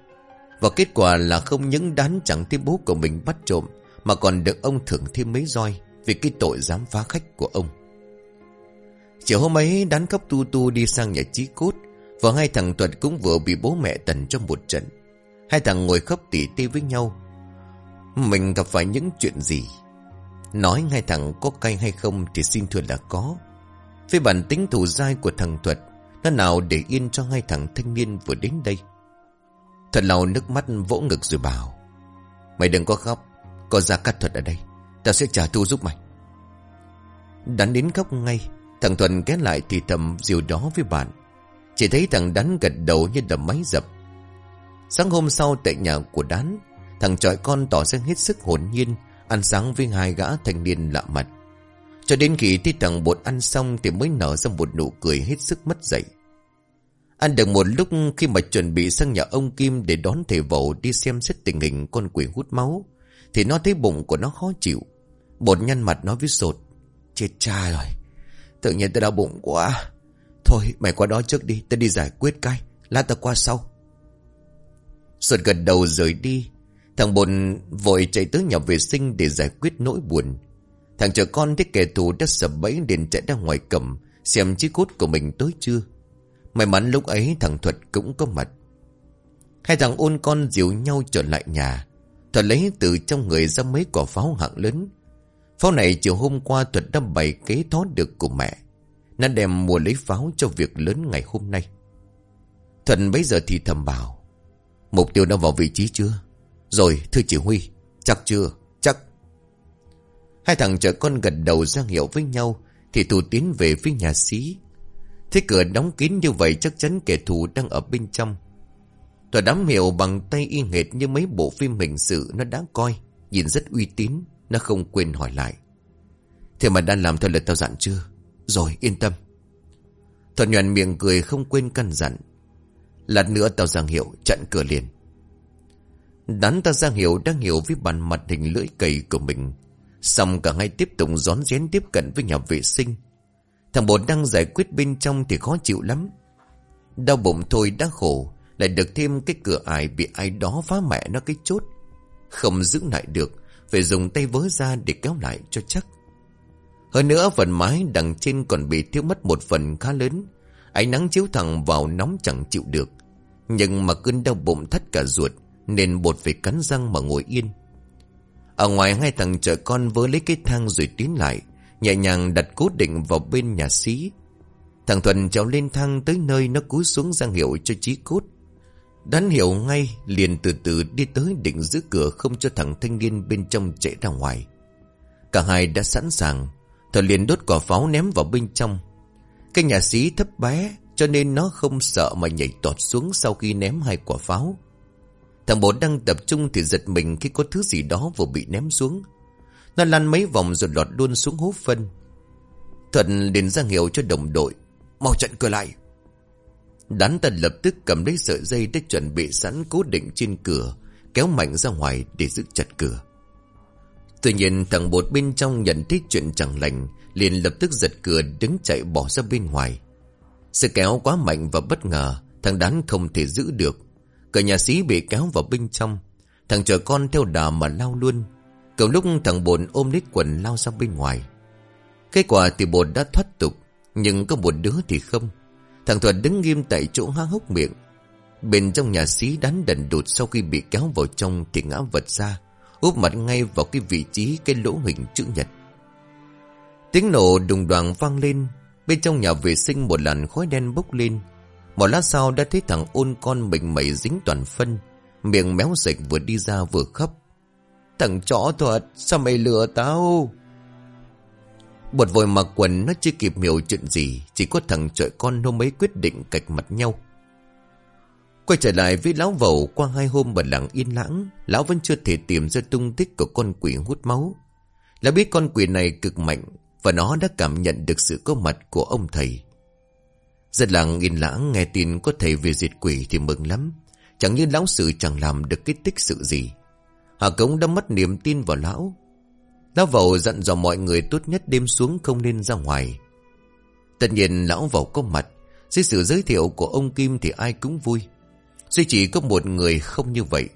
Và kết quả là không những đán chẳng thấy bố của mình bắt trộm, Mà còn được ông thưởng thêm mấy roi Vì cái tội dám phá khách của ông. Chiều hôm ấy, đán khóc tu tu đi sang nhà trí cốt và hai thằng Tuật cũng vừa bị bố mẹ tần trong một trận. Hai thằng ngồi khóc tỉ tê với nhau. Mình gặp phải những chuyện gì? Nói hai thằng có cay hay không Thì xin thưa là có. Với bản tính thù dai của thằng Thuật Nó nào để yên cho hai thằng thanh niên vừa đến đây? Thật lau nước mắt vỗ ngực rồi bảo, Mày đừng có khóc, Có ra cắt Thuật ở đây Tao sẽ trả thù giúp mày. Đắn đến khóc ngay, Thằng Thuần ghé lại thì thầm diều đó với bạn chỉ thấy thằng đắn gật đầu như đầm máy dập Sáng hôm sau tại nhà của đán, Thằng trọi con tỏ ra hết sức hồn nhiên, Ăn sáng với hai gã thanh niên lạ mặt Cho đến khi thấy thằng bột ăn xong Thì mới nở ra một nụ cười hết sức mất dậy Ăn được một lúc khi mà chuẩn bị sang nhà ông Kim để đón thầy vậu đi xem xét tình hình con quỷ hút máu. Thì nó thấy bụng của nó khó chịu. Bột nhăn mặt nói với sột. Chết cha rồi. Tự nhiên tôi đau bụng quá. Thôi, mày qua đó trước đi. Tao đi giải quyết cái. Lát tao qua sau. Xuân gật đầu rời đi. Thằng bồn vội chạy tới nhà vệ sinh để giải quyết nỗi buồn. Thằng trẻ con thấy kẻ thù đã sập bẫy liền chạy ra ngoài cầm. Xem chiếc cốt của mình tới chưa. May mắn lúc ấy thằng Thuật cũng có mặt. Hai thằng ôn con dìu nhau trở lại nhà. Thuật lấy từ trong người ra mấy quả pháo hạng lớn. Pháo này chiều hôm qua Thuật đã bày kế thoát được của mẹ. Nó đem mua lấy pháo cho việc lớn ngày hôm nay. Thuận bấy giờ thì thầm bảo. Mục tiêu đã vào vị trí chưa? Rồi, thưa chỉ huy. Chắc chưa? Chắc. Hai thằng trẻ con gật đầu ra hiệu với nhau. Thì thủ tiến về phía nhà sĩ. Thế cửa đóng kín như vậy chắc chắn kẻ thù đang ở bên trong. Tòa đám hiệu bằng tay y hệt như mấy bộ phim hình sự nó đã coi. Nhìn rất uy tín. Nó không quên hỏi lại. Thế mà đã làm theo lời tao dặn chưa? Rồi yên tâm. Thuật nhuận miệng cười không quên căn dặn. Lát nữa tao giang hiệu chặn cửa liền. Đắn ta giang hiệu đang hiểu với bàn mặt hình lưỡi cầy của mình. Xong cả hai tiếp tục rón rén tiếp cận với nhà vệ sinh. Thằng bột đang giải quyết bên trong thì khó chịu lắm. Đau bụng thôi đã khổ. Lại được thêm cái cửa ải bị ai đó phá mẹ nó cái chốt. Không giữ lại được. Phải dùng tay vớ ra để kéo lại cho chắc. Hơn nữa phần mái đằng trên còn bị thiếu mất một phần khá lớn. Ánh nắng chiếu thẳng vào nóng chẳng chịu được. Nhưng mà cơn đau bụng thắt cả ruột. Nên bột phải cắn răng mà ngồi yên. Ở ngoài, hai thằng trợ con vớ lấy cái thang rồi tiến lại. Nhẹ nhàng đặt cố định vào bên nhà xí Thằng Thuần trèo lên thang tới nơi nó cúi xuống giang hiệu cho trí cốt Đán hiểu ngay, liền từ từ đi tới định giữ cửa không cho thằng thanh niên bên trong chạy ra ngoài Cả hai đã sẵn sàng Thợ liền đốt quả pháo ném vào bên trong Cái nhà sĩ thấp bé cho nên nó không sợ mà nhảy tọt xuống sau khi ném hai quả pháo Thằng bố đang tập trung thì giật mình khi có thứ gì đó vừa bị ném xuống nó lăn mấy vòng rồi lọt luôn xuống hố phân. Thuận liền ra hiệu cho đồng đội. Mau chặn cửa lại. Đán tần lập tức cầm lấy sợi dây để chuẩn bị sẵn cố định trên cửa, kéo mạnh ra ngoài để giữ chặt cửa. Tuy nhiên thằng bột bên trong nhận thấy chuyện chẳng lành, liền lập tức giật cửa đứng chạy bỏ ra bên ngoài. Sự kéo quá mạnh và bất ngờ, thằng đán không thể giữ được. Cả nhà sĩ bị kéo vào bên trong, thằng chờ con theo đà mà lao luôn, Cầu lúc thằng bồn ôm lít quần lao ra bên ngoài. Kết quả thì bồn đã thoát tục, nhưng có một đứa thì không. Thằng Thuật đứng nghiêm tại chỗ há hốc miệng. Bên trong nhà xí đánh đần đột sau khi bị kéo vào trong thì ngã vật ra, úp mặt ngay vào cái vị trí cái lỗ hình chữ nhật. Tiếng nổ đùng đoàn vang lên, bên trong nhà vệ sinh một làn khói đen bốc lên. Một lát sau đã thấy thằng ôn con mình mẩy dính toàn phân, miệng méo dịch vừa đi ra vừa khóc. Thằng chó thuật Sao mày lừa tao Bột vội mặc quần nó chưa kịp hiểu chuyện gì Chỉ có thằng trời con hôm ấy quyết định cạch mặt nhau Quay trở lại với lão vầu Qua hai hôm bật lặng yên lãng, Lão vẫn chưa thể tìm ra tung tích Của con quỷ hút máu Lão biết con quỷ này cực mạnh Và nó đã cảm nhận được sự có mặt của ông thầy Rất lặng yên lãng Nghe tin có thầy về diệt quỷ thì mừng lắm Chẳng như lão sự chẳng làm được cái tích sự gì Hà Cống đã mất niềm tin vào lão. Lão vẩu dặn dò mọi người tốt nhất đêm xuống không nên ra ngoài. Tất nhiên lão vẩu có mặt. Dưới sự giới thiệu của ông Kim thì ai cũng vui. Duy chỉ có một người không như vậy.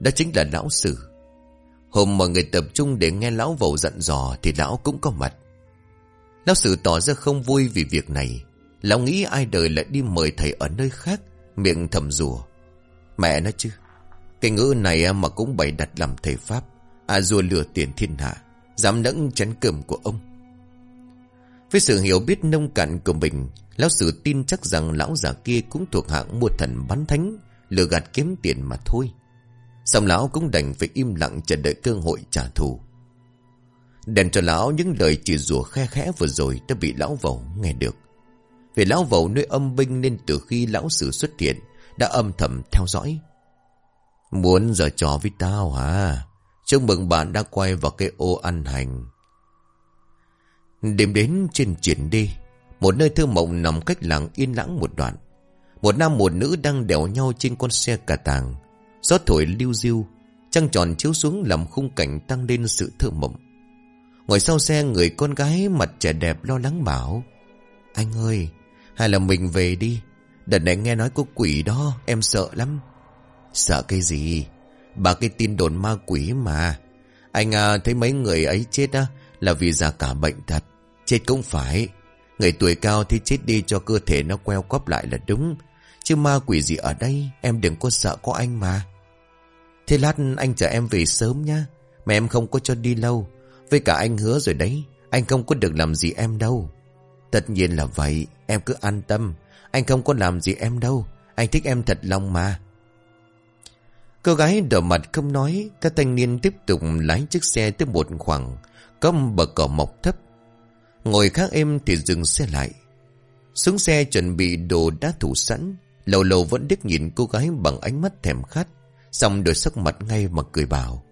Đó chính là lão Sử. Hôm mọi người tập trung để nghe lão vầu dặn dò thì lão cũng có mặt. Lão Sử tỏ ra không vui vì việc này. Lão nghĩ ai đời lại đi mời thầy ở nơi khác, miệng thầm rùa. Mẹ nó chứ, cái ngữ này mà cũng bày đặt làm thầy Pháp. À rùa lừa tiền thiên hạ. Dám nẫng chén cơm của ông. Với sự hiểu biết nông cạn của mình, lão sử tin chắc rằng lão già kia cũng thuộc hạng mua thần bắn thánh, lừa gạt kiếm tiền mà thôi. Xong lão cũng đành phải im lặng chờ đợi cơ hội trả thù. Đèn cho lão những lời chỉ rùa khe khẽ vừa rồi đã bị lão vầu nghe được. Vì lão vầu nơi âm binh nên từ khi lão sử xuất hiện đã âm thầm theo dõi. Muốn giờ trò với tao hả? Chúc mừng bạn đã quay vào cái ô ăn hành. Đêm đến trên triển đi, một nơi thơ mộng nằm cách làng yên lãng một đoạn. Một nam một nữ đang đèo nhau trên con xe cà tàng. Gió thổi lưu diêu, trăng tròn chiếu xuống làm khung cảnh tăng lên sự thơ mộng. Ngồi sau xe người con gái mặt trẻ đẹp lo lắng bảo. Anh ơi, hay là mình về đi. Đợt này nghe nói có quỷ đó, em sợ lắm. Sợ cái gì? Bà cái tin đồn ma quỷ mà. Anh à, thấy mấy người ấy chết á, là vì già cả bệnh thật. Chết cũng phải. Người tuổi cao thì chết đi cho cơ thể nó queo quắp lại là đúng. Chứ ma quỷ gì ở đây, em đừng có sợ có anh mà. Thế lát anh chờ em về sớm nhá. Mà em không có cho đi lâu. Với cả anh hứa rồi đấy, anh không có được làm gì em đâu. Tất nhiên là vậy, em cứ an tâm. Anh không có làm gì em đâu. Anh thích em thật lòng mà. Cô gái đỏ mặt không nói, các thanh niên tiếp tục lái chiếc xe tới một khoảng, có bờ cỏ mọc thấp. Ngồi khác em thì dừng xe lại. Xuống xe chuẩn bị đồ đã thủ sẵn, lâu lâu vẫn đích nhìn cô gái bằng ánh mắt thèm khát, xong đổi sắc mặt ngay mà cười bảo.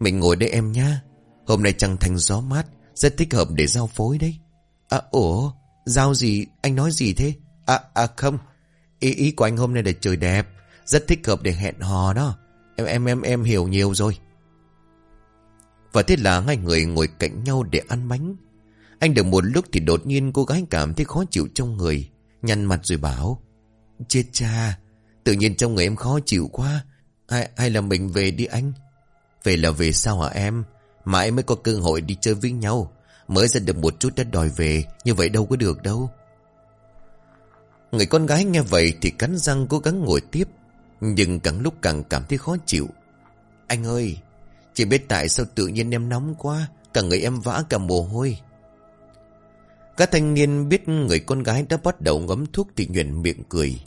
Mình ngồi đây em nha, hôm nay trăng thành gió mát, rất thích hợp để giao phối đấy. À ủa, giao gì, anh nói gì thế? À, à không, ý ý của anh hôm nay là trời đẹp, rất thích hợp để hẹn hò đó. Em em em em hiểu nhiều rồi. Và thế là hai người ngồi cạnh nhau để ăn bánh. Anh được một lúc thì đột nhiên cô gái cảm thấy khó chịu trong người. Nhăn mặt rồi bảo. Chết cha, tự nhiên trong người em khó chịu quá. Hay, hay là mình về đi anh? Về là về sao hả em? Mãi mới có cơ hội đi chơi với nhau. Mới ra được một chút đã đòi về. Như vậy đâu có được đâu. Người con gái nghe vậy thì cắn răng cố gắng ngồi tiếp. Nhưng càng lúc càng cảm thấy khó chịu Anh ơi Chỉ biết tại sao tự nhiên em nóng quá Cả người em vã cả mồ hôi các thanh niên biết người con gái đã bắt đầu ngấm thuốc thì nhuền miệng cười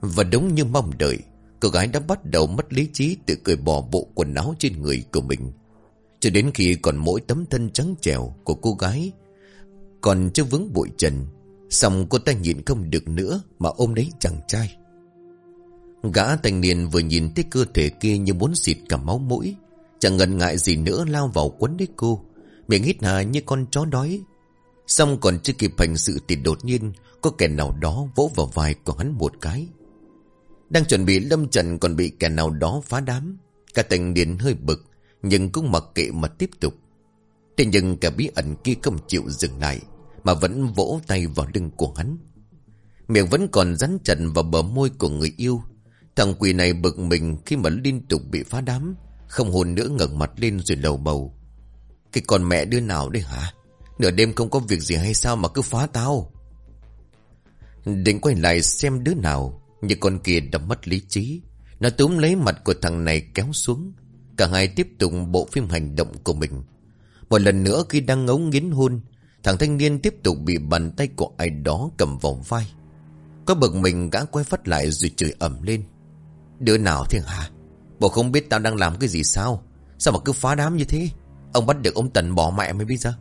Và đúng như mong đợi, Cô gái đã bắt đầu mất lý trí tự cười bỏ bộ quần áo trên người của mình Cho đến khi còn mỗi tấm thân trắng trèo của cô gái, Còn chưa vướng bụi trần, Xong cô ta nhìn không được nữa Mà ôm lấy chàng trai Gã thanh niên vừa nhìn thấy cơ thể kia như muốn xịt cả máu mũi. Chẳng ngần ngại gì nữa lao vào quấn lấy cô. Miệng hít hà như con chó đói. Xong còn chưa kịp hành sự thì đột nhiên, có kẻ nào đó vỗ vào vai của hắn một cái. Đang chuẩn bị lâm trận còn bị kẻ nào đó phá đám. Cả thanh điền hơi bực, nhưng cũng mặc kệ mà tiếp tục. Thế nhưng cả bí ẩn kia không chịu dừng lại, mà vẫn vỗ tay vào lưng của hắn. Miệng vẫn còn rắn trần vào bờ môi của người yêu Thằng quỷ này bực mình khi mà liên tục bị phá đám. Không hồn nữa ngẩng mặt lên rồi lầu bầu. Cái con mẹ đứa nào đây hả? Nửa đêm không có việc gì hay sao mà cứ phá tao? Định quay lại xem đứa nào. Nhưng con kia đã mất lý trí. Nó túm lấy mặt của thằng này kéo xuống. Cả hai tiếp tục bộ phim hành động của mình. Một lần nữa khi đang ngấu nghiến hôn. Thằng thanh niên tiếp tục bị bàn tay của ai đó cầm vòng vai. Có bực mình gã quay phát lại rồi chửi ẩm lên. Đứa nào thế hả Bộ không biết tao đang làm cái gì sao Sao mà cứ phá đám như thế Ông bắt được ông Tần bỏ mẹ mới biết ra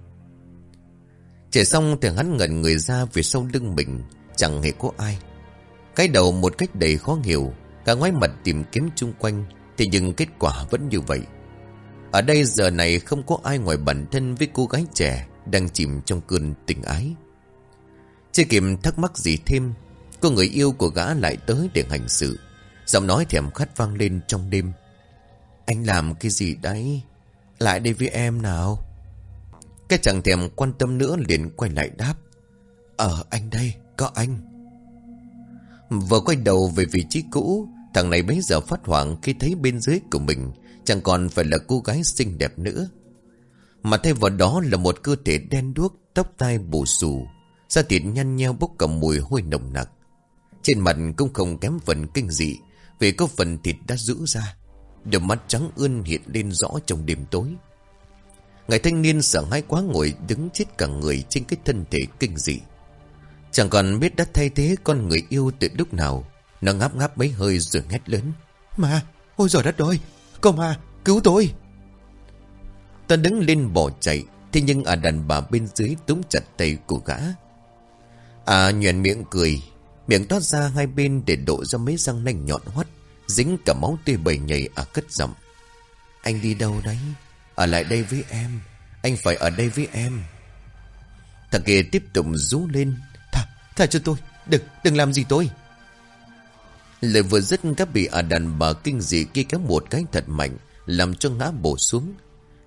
Trẻ xong thì hắn ngẩn người ra Về sau lưng mình, Chẳng hề có ai. Cái đầu một cách đầy khó hiểu, Cả ngoái mặt tìm kiếm chung quanh, Thì nhưng kết quả vẫn như vậy. Ở đây giờ này không có ai ngoài bản thân Với cô gái trẻ Đang chìm trong cơn tình ái. Chưa kịp thắc mắc gì thêm, Cô người yêu của gã lại tới để hành sự. Giọng nói thèm khát vang lên trong đêm. Anh làm cái gì đấy? Lại đây với em nào? Cái chẳng thèm quan tâm nữa liền quay lại đáp. Ở anh đây, Có anh. Vừa quay đầu về vị trí cũ, Thằng này bấy giờ phát hoảng khi thấy bên dưới của mình Chẳng còn phải là cô gái xinh đẹp nữa. Mà thay vào đó là một cơ thể đen đuốc, Tóc tai bù xù, Da thịt nhăn nheo bốc cầm mùi hôi nồng nặc. Trên mặt cũng không kém phần kinh dị, vì có phần thịt đã giữ ra. Đôi mắt trắng ươn hiện lên rõ trong đêm tối. Ngài thanh niên sợ hãi quá ngồi đứng chết cả người trên cái thân thể kinh dị. Chẳng còn biết đã thay thế con người yêu từ lúc nào. Nó ngáp ngáp mấy hơi rồi hét lớn. Mà, ôi giời đất ơi Cô mà, cứu tôi. Ta đứng lên bỏ chạy Thế nhưng à đàn bà bên dưới túm chặt tay của gã. À nhuền miệng cười Miệng toát ra hai bên để đổ ra mấy răng nanh nhọn hoắt Dính cả máu tươi bầy nhảy à cất giọng. Anh đi đâu đấy ở lại đây với em. Anh phải ở đây với em. Thằng kia tiếp tục rú lên. Thả, thả cho tôi. Đừng, đừng làm gì tôi. Lời vừa dứt các bị à đàn bà kinh dị kia kéo một cái thật mạnh Làm cho ngã bổ xuống.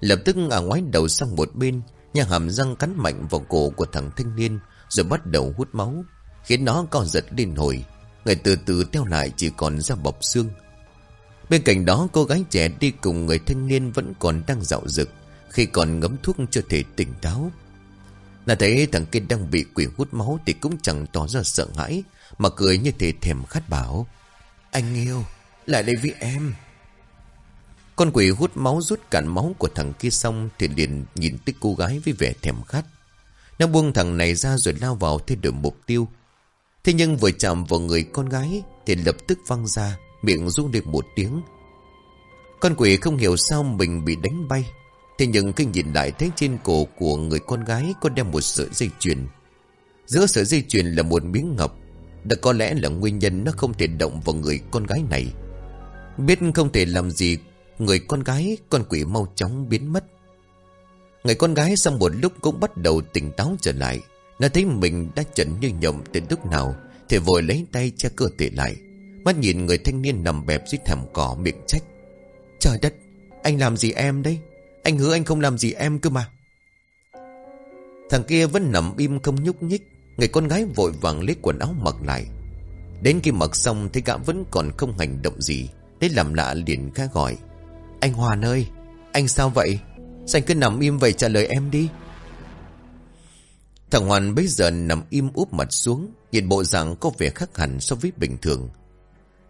Lập tức à ngoái đầu sang một bên Nhà hàm răng cắn mạnh vào cổ của thằng thanh niên Rồi bắt đầu hút máu Khiến nó co giật lên hồi. Người từ từ teo lại chỉ còn ra bọc xương. Bên cạnh đó, cô gái trẻ đi cùng người thanh niên vẫn còn đang dạo dực, Khi còn ngấm thuốc cho thể tỉnh táo. Là thấy thằng kia đang bị quỷ hút máu Thì cũng chẳng tỏ ra sợ hãi, Mà cười như thể thèm khát bảo. Anh yêu, Lại đây với em. Con quỷ hút máu rút cạn máu của thằng kia xong Thì liền nhìn tích cô gái với vẻ thèm khát. Nó buông thằng này ra rồi lao vào thay đổi mục tiêu. Thế nhưng vừa chạm vào người con gái Thì lập tức văng ra. Miệng rung lên một tiếng. Con quỷ không hiểu sao mình bị đánh bay. Thế nhưng khi nhìn lại thấy trên cổ của người con gái Có đeo một sợi dây chuyền. Giữa sợi dây chuyền là một miếng ngọc. Đã có lẽ là nguyên nhân nó không thể động vào người con gái này. Biết không thể làm gì, Người con gái, Con quỷ mau chóng biến mất. Người con gái sau một lúc cũng bắt đầu tỉnh táo trở lại. Nó thấy mình đã chẩn như nhộng từ lúc nào, Thì vội lấy tay che cơ thể lại. Mắt nhìn người thanh niên nằm bẹp dưới thảm cỏ miệng trách. Trời đất, Anh làm gì em đấy Anh hứa anh không làm gì em cơ mà. Thằng kia vẫn nằm im không nhúc nhích. Người con gái vội vàng lấy quần áo mặc lại. Đến khi mặc xong Thì gã vẫn còn không hành động gì. Đấy làm lạ liền khá gọi. Anh Hoàn ơi, Anh sao vậy? Sao anh cứ nằm im vậy trả lời em đi? Thằng Hoàn bây giờ nằm im úp mặt xuống. Nhìn bộ dạng có vẻ khác hẳn so với bình thường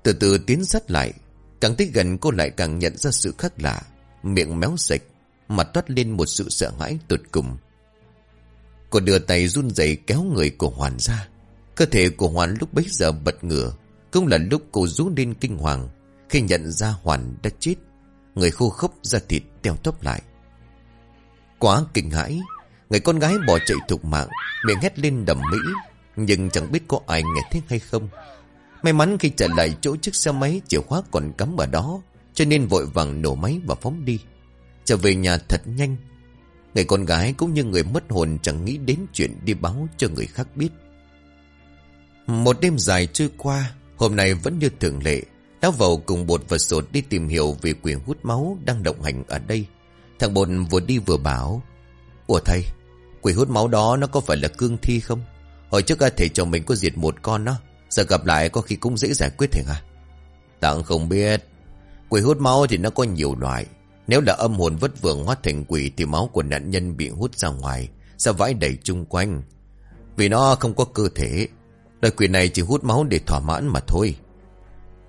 từ từ tiến sát lại, Càng tới gần cô lại càng nhận ra sự khác lạ. Miệng méo sạch Mặt toát lên một sự sợ hãi tụt cùng. Cô đưa tay run rẩy kéo người của Hoàn ra. Cơ thể của Hoàn lúc bấy giờ bật ngửa, Cũng là lúc cô rú lên kinh hoàng. Khi nhận ra Hoàn đã chết, Người khô khốc da thịt teo tóp lại. Quá kinh hãi, Người con gái bỏ chạy thục mạng, Miệng hét lên đầm mỹ. Nhưng chẳng biết có ai nghe thấy hay không. May mắn khi trở lại chỗ chiếc xe máy, chìa khóa còn cắm ở đó, Cho nên vội vàng nổ máy và phóng đi. Trở về nhà thật nhanh. Người con gái cũng như người mất hồn chẳng nghĩ đến chuyện đi báo cho người khác biết. Một đêm dài trôi qua, Hôm nay vẫn như thường lệ, Lão Vầu cùng bột và sột đi tìm hiểu về quyền hút máu đang động hành ở đây. Thằng bột vừa đi vừa bảo, Ủa thầy, Quỷ hút máu đó nó có phải là cương thi không? Hồi trước thầy chồng mình có diệt một con đó Giờ gặp lại có khi cũng dễ giải quyết thế hả? Tặng không biết, Quỷ hút máu thì nó có nhiều loại. Nếu là âm hồn vất vưởng hóa thành quỷ Thì máu của nạn nhân bị hút ra ngoài Sẽ vãi đầy chung quanh. Vì nó không có cơ thể Loại quỷ này chỉ hút máu để thỏa mãn mà thôi.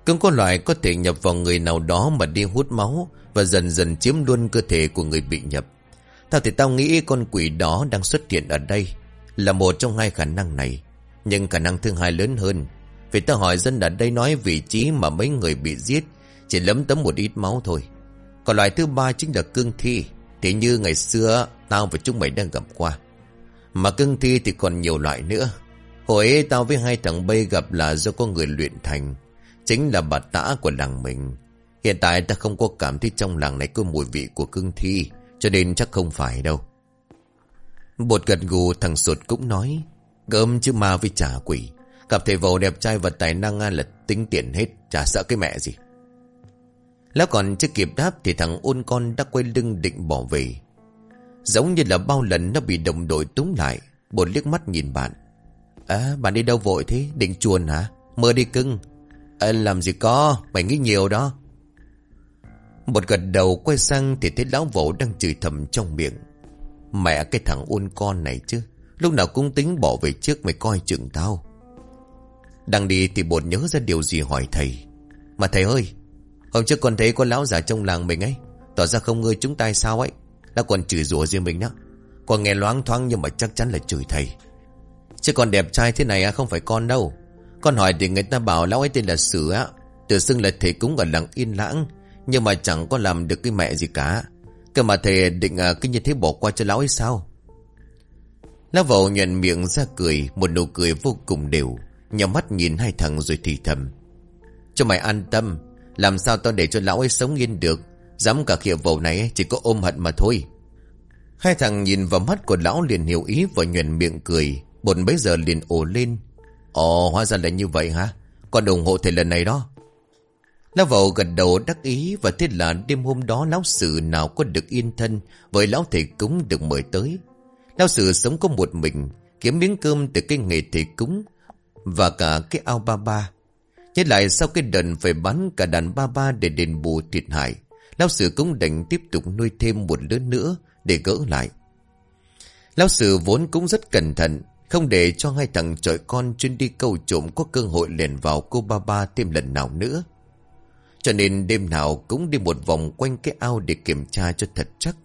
Cũng có loại có thể nhập vào người nào đó Mà đi hút máu Và dần dần chiếm luôn cơ thể của người bị nhập. Tao thì tao nghĩ con quỷ đó đang xuất hiện ở đây, Là một trong hai khả năng này. Nhưng khả năng thứ hai lớn hơn vì ta hỏi dân ở đây nói vị trí mà mấy người bị giết, Chỉ lấm tấm một ít máu thôi. Còn loại thứ ba chính là cương thi. Thì như ngày xưa, Tao và chúng mày đang gặp qua. Mà cương thi thì còn nhiều loại nữa. Hồi ấy tao với hai thằng bay gặp là do có người luyện thành. Chính là bà tã của làng mình. Hiện tại ta không có cảm thấy trong làng này có mùi vị của cương thi, Cho nên chắc không phải đâu. Bột gật gù, thằng sụt cũng nói Gớm chứ ma với trả quỷ. Gặp thầy vầu đẹp trai và tài năng là tính tiền hết Chả sợ cái mẹ gì. Lão còn chưa kịp đáp Thì thằng ôn con đã quay lưng định bỏ về. Giống như là bao lần Nó bị đồng đội túng lại Bột liếc mắt nhìn bạn. À bạn đi đâu vội thế? Định chuồn hả? Mơ đi cưng. À, Làm gì có Mày nghĩ nhiều đó. Một gật đầu quay sang Thì thấy lão vỗ đang chửi thầm trong miệng. Mẹ cái thằng ôn con này chứ Lúc nào cũng tính bỏ về trước mày coi chừng tao đang đi thì bột nhớ ra điều gì hỏi thầy. Mà thầy ơi Hôm trước con thấy con lão già trong làng mình ấy Tỏ ra không ngơi chúng ta sao ấy. Đã còn chửi rủa riêng mình đó Còn nghe loáng thoáng nhưng mà chắc chắn là chửi thầy. Chứ còn đẹp trai thế này không phải con đâu. Con hỏi thì người ta bảo lão ấy tên là Sử á. Tự xưng là thầy cúng ở làng yên lãng. Nhưng mà chẳng có làm được cái mẹ gì cả. Cơ mà thầy định à, cứ như thế bỏ qua cho lão ấy sao? Lão vậu nhận miệng ra cười Một nụ cười vô cùng đều. Nhắm mắt nhìn hai thằng rồi thì thầm. Cho mày an tâm, Làm sao tao để cho lão ấy sống yên được? Dám cả khịa vầu này chỉ có ôm hận mà thôi. Hai thằng nhìn vào mắt của lão liền hiểu ý và nhuền miệng cười. Bồn bấy giờ liền ồ lên. Ồ, hóa ra là như vậy hả? Con ủng hộ thầy lần này đó. Lão vầu gật đầu đắc ý Và thế là đêm hôm đó lão sử nào có được yên thân Với lão thầy cúng được mời tới. Lão sử sống có một mình, Kiếm miếng cơm từ cái nghề thầy cúng. Và cả cái ao ba ba. Nhất lại sau cái đợt phải bán cả đàn ba ba để đền bù thiệt hại, Lão sử cũng đành tiếp tục nuôi thêm một đứa nữa để gỡ lại. Lão sử vốn cũng rất cẩn thận, Không để cho hai thằng trọi con chuyên đi câu trộm có cơ hội liền vào cô ba ba thêm lần nào nữa. Cho nên đêm nào cũng đi một vòng quanh cái ao để kiểm tra cho thật chắc.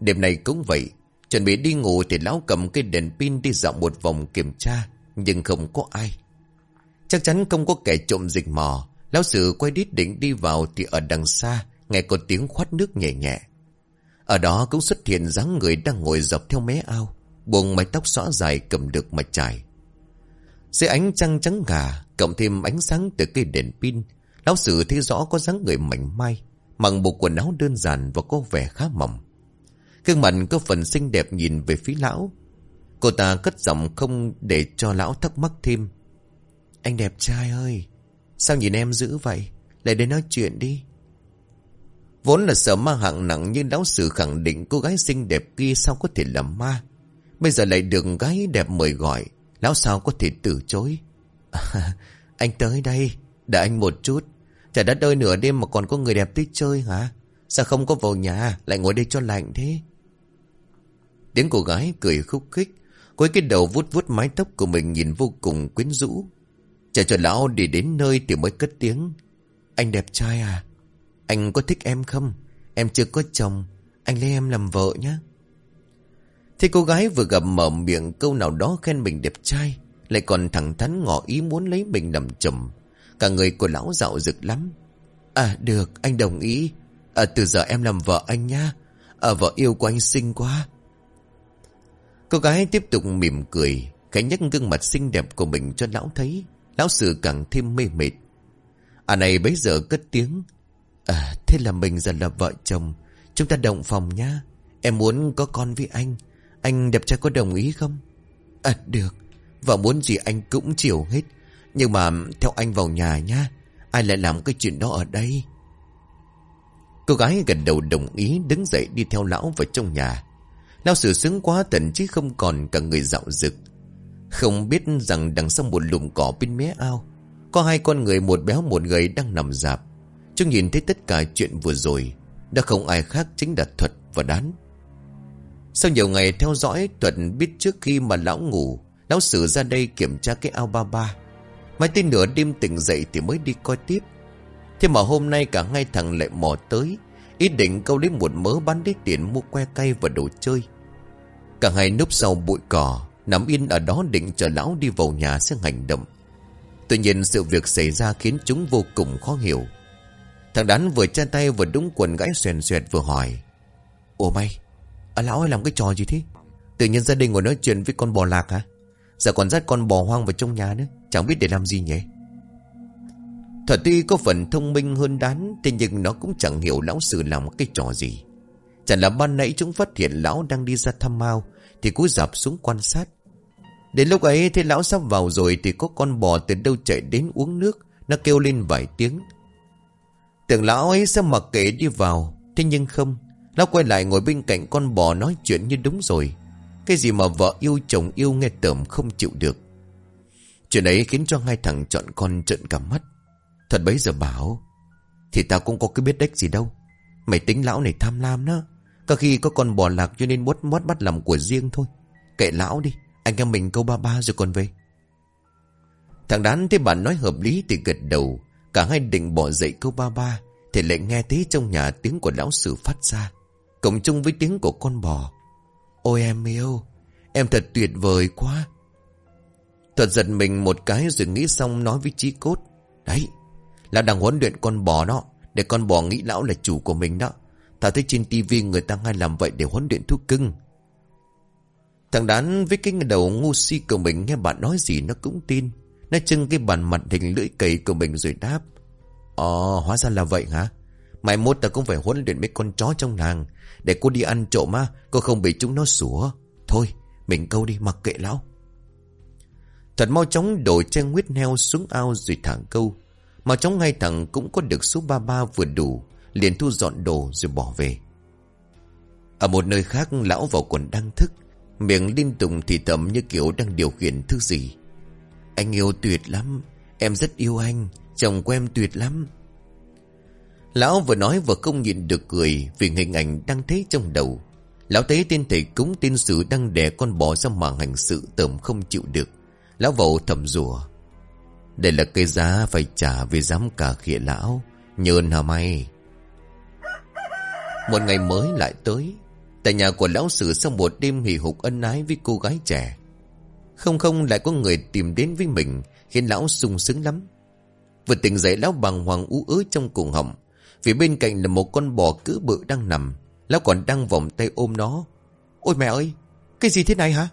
Đêm này cũng vậy, Chuẩn bị đi ngủ thì lão cầm cái đèn pin đi dạo một vòng kiểm tra. Nhưng không có ai. Chắc chắn không có kẻ trộm dịch mò. Lão sử quay đít định đi vào Thì ở đằng xa, Nghe có tiếng khoát nước nhẹ nhẹ. Ở đó cũng xuất hiện dáng người đang ngồi dọc theo mé ao, Buông mái tóc xõa dài cầm được mà trải Dưới ánh trăng trắng gà Cộng thêm ánh sáng từ cây đèn pin, Lão sử thấy rõ có dáng người mảnh mai, Mặc bộ quần áo đơn giản và có vẻ khá mỏng. Gương mặt có phần xinh đẹp nhìn về phía lão Cô ta cất giọng không để cho lão thắc mắc thêm. Anh đẹp trai ơi Sao nhìn em dữ vậy? Lại đến nói chuyện đi. Vốn là sợ ma hạng nặng Nhưng lão sử khẳng định cô gái xinh đẹp kia Sao có thể là ma. Bây giờ lại được gái đẹp mời gọi Lão sao có thể từ chối? À, Anh tới đây Đợi anh một chút. Trời đất ơi nửa đêm mà còn có người đẹp tới chơi hả? Sao không có vào nhà Lại ngồi đây cho lạnh thế? Tiếng cô gái cười khúc khích Quấy cái đầu vuốt vuốt mái tóc của mình Nhìn vô cùng quyến rũ. Chờ cho lão đi đến nơi thì mới cất tiếng. Anh đẹp trai à Anh có thích em không? Em chưa có chồng, Anh lấy em làm vợ nhé Thế cô gái vừa gặp mở miệng câu nào đó khen mình đẹp trai, Lại còn thẳng thắn ngỏ ý muốn lấy mình làm chồng. Cả người của lão dạo rực lắm. À được, anh đồng ý. À từ giờ em làm vợ anh nha À vợ yêu của anh xinh quá. Cô gái tiếp tục mỉm cười, Khẽ nhấc gương mặt xinh đẹp của mình cho lão thấy. Lão sử càng thêm mê mệt. À này, bấy giờ cất tiếng. À thế là mình giờ là vợ chồng. Chúng ta động phòng nhá Em muốn có con với anh. Anh đẹp trai có đồng ý không? À được. Vợ muốn gì anh cũng chịu hết. Nhưng mà theo anh vào nhà nhá Ai lại làm cái chuyện đó ở đây? Cô gái gần đầu đồng ý, Đứng dậy đi theo lão vào trong nhà. Lão sử sướng quá tận chứ không còn cả người dạo dực. Không biết rằng đằng sau một lùm cỏ bên mé ao, Có hai con người một béo một gầy đang nằm dạp. Chúng nhìn thấy tất cả chuyện vừa rồi, Đã không ai khác chính là Thuật và Đán. Sau nhiều ngày theo dõi, Thuật biết trước khi mà lão ngủ, Lão sử ra đây kiểm tra cái ao ba ba. Mai tin nửa đêm tỉnh dậy thì mới đi coi tiếp. Thế mà hôm nay cả hai thằng lại mò tới, Ý định câu lấy một mớ bán lấy tiền mua que cay và đồ chơi. Cả hai núp sau bụi cỏ, Nằm yên ở đó định chờ lão đi vào nhà sẽ hành động. Tuy nhiên sự việc xảy ra khiến chúng vô cùng khó hiểu. Thằng đán vừa cha tay vừa đúng quần gãi xoèn xoẹt vừa hỏi, Ủa mày À lão ơi làm cái trò gì thế? Tự nhiên gia đình ngồi nói chuyện với con bò lạc hả? Giờ còn dắt con bò hoang vào trong nhà nữa, Chẳng biết để làm gì nhỉ? Thuật tuy có phần thông minh hơn đán, Thế nhưng nó cũng chẳng hiểu lão sử làm cái trò gì. Chẳng là ban nãy chúng phát hiện lão đang đi ra thăm mau Thì cú dạp xuống quan sát. Đến lúc ấy thấy lão sắp vào rồi Thì có con bò từ đâu chạy đến uống nước, Nó kêu lên vài tiếng. Tưởng lão ấy sẽ mặc kệ đi vào, Thế nhưng không Lão quay lại ngồi bên cạnh con bò nói chuyện như đúng rồi. Cái gì mà vợ yêu, chồng yêu nghe tởm không chịu được. Chuyện ấy khiến cho hai thằng chọn con trận cả mắt. Thật bấy giờ bảo, Thì tao cũng có cái biết đếch gì đâu. Mày tính lão này tham lam đó. Có khi có con bò lạc cho nên bốt mót bắt làm của riêng thôi. Kệ lão đi, Anh em mình câu ba ba rồi còn về. Thằng đán thấy bạn nói hợp lý thì gật đầu. Cả hai định bỏ dậy câu ba ba, Thì lại nghe thấy trong nhà tiếng của lão sử phát ra, Cộng chung với tiếng của con bò. Ôi em yêu, Em thật tuyệt vời quá. Thuật giật mình một cái rồi nghĩ xong nói với trí cốt, Đấy, Là đang huấn luyện con bò đó, Để con bò nghĩ lão là chủ của mình đó. Tao thấy trên tivi người ta hay làm vậy để huấn luyện thú cưng. Thằng đán với cái đầu ngu si của mình nghe bạn nói gì nó cũng tin. Nó trưng cái bàn mặt hình lưỡi cầy của mình rồi đáp. Ồ hóa ra là vậy hả? Mai mốt ta cũng phải huấn luyện mấy con chó trong làng. Để cô đi ăn trộm á, Cô không bị chúng nó sủa. Thôi, mình câu đi, mặc kệ lão. Thật mau chóng đổ chen huyết heo xuống ao rồi thẳng câu. mà chóng ngay thẳng cũng có được số 33 vừa đủ. Liền thu dọn đồ rồi bỏ về. Ở một nơi khác, lão vào quần đang thức. Miệng liên tục thì thầm như kiểu đang điều khiển thứ gì. Anh yêu tuyệt lắm. Em rất yêu anh. Chồng của em tuyệt lắm. Lão vừa nói vừa không nhịn được cười vì hình ảnh đang thấy trong đầu. Lão thấy tên thầy cúng tiên sử đang đẻ con bò ra màng hành sự tầm không chịu được. Lão vầu thầm rủa. Đây là cái giá phải trả vì dám cả khịa lão. Nhơn hả may. Một ngày mới lại tới. Tại nhà của lão sử sau một đêm hì hục ân ái với cô gái trẻ. Không không lại có người tìm đến với mình khiến lão sung sướng lắm. Vừa tỉnh dậy lão bằng hoàng ú ớ trong cùng họng. Vì bên cạnh là một con bò cữ bự đang nằm. Lão còn đang vòng tay ôm nó. Ôi mẹ ơi, cái gì thế này hả?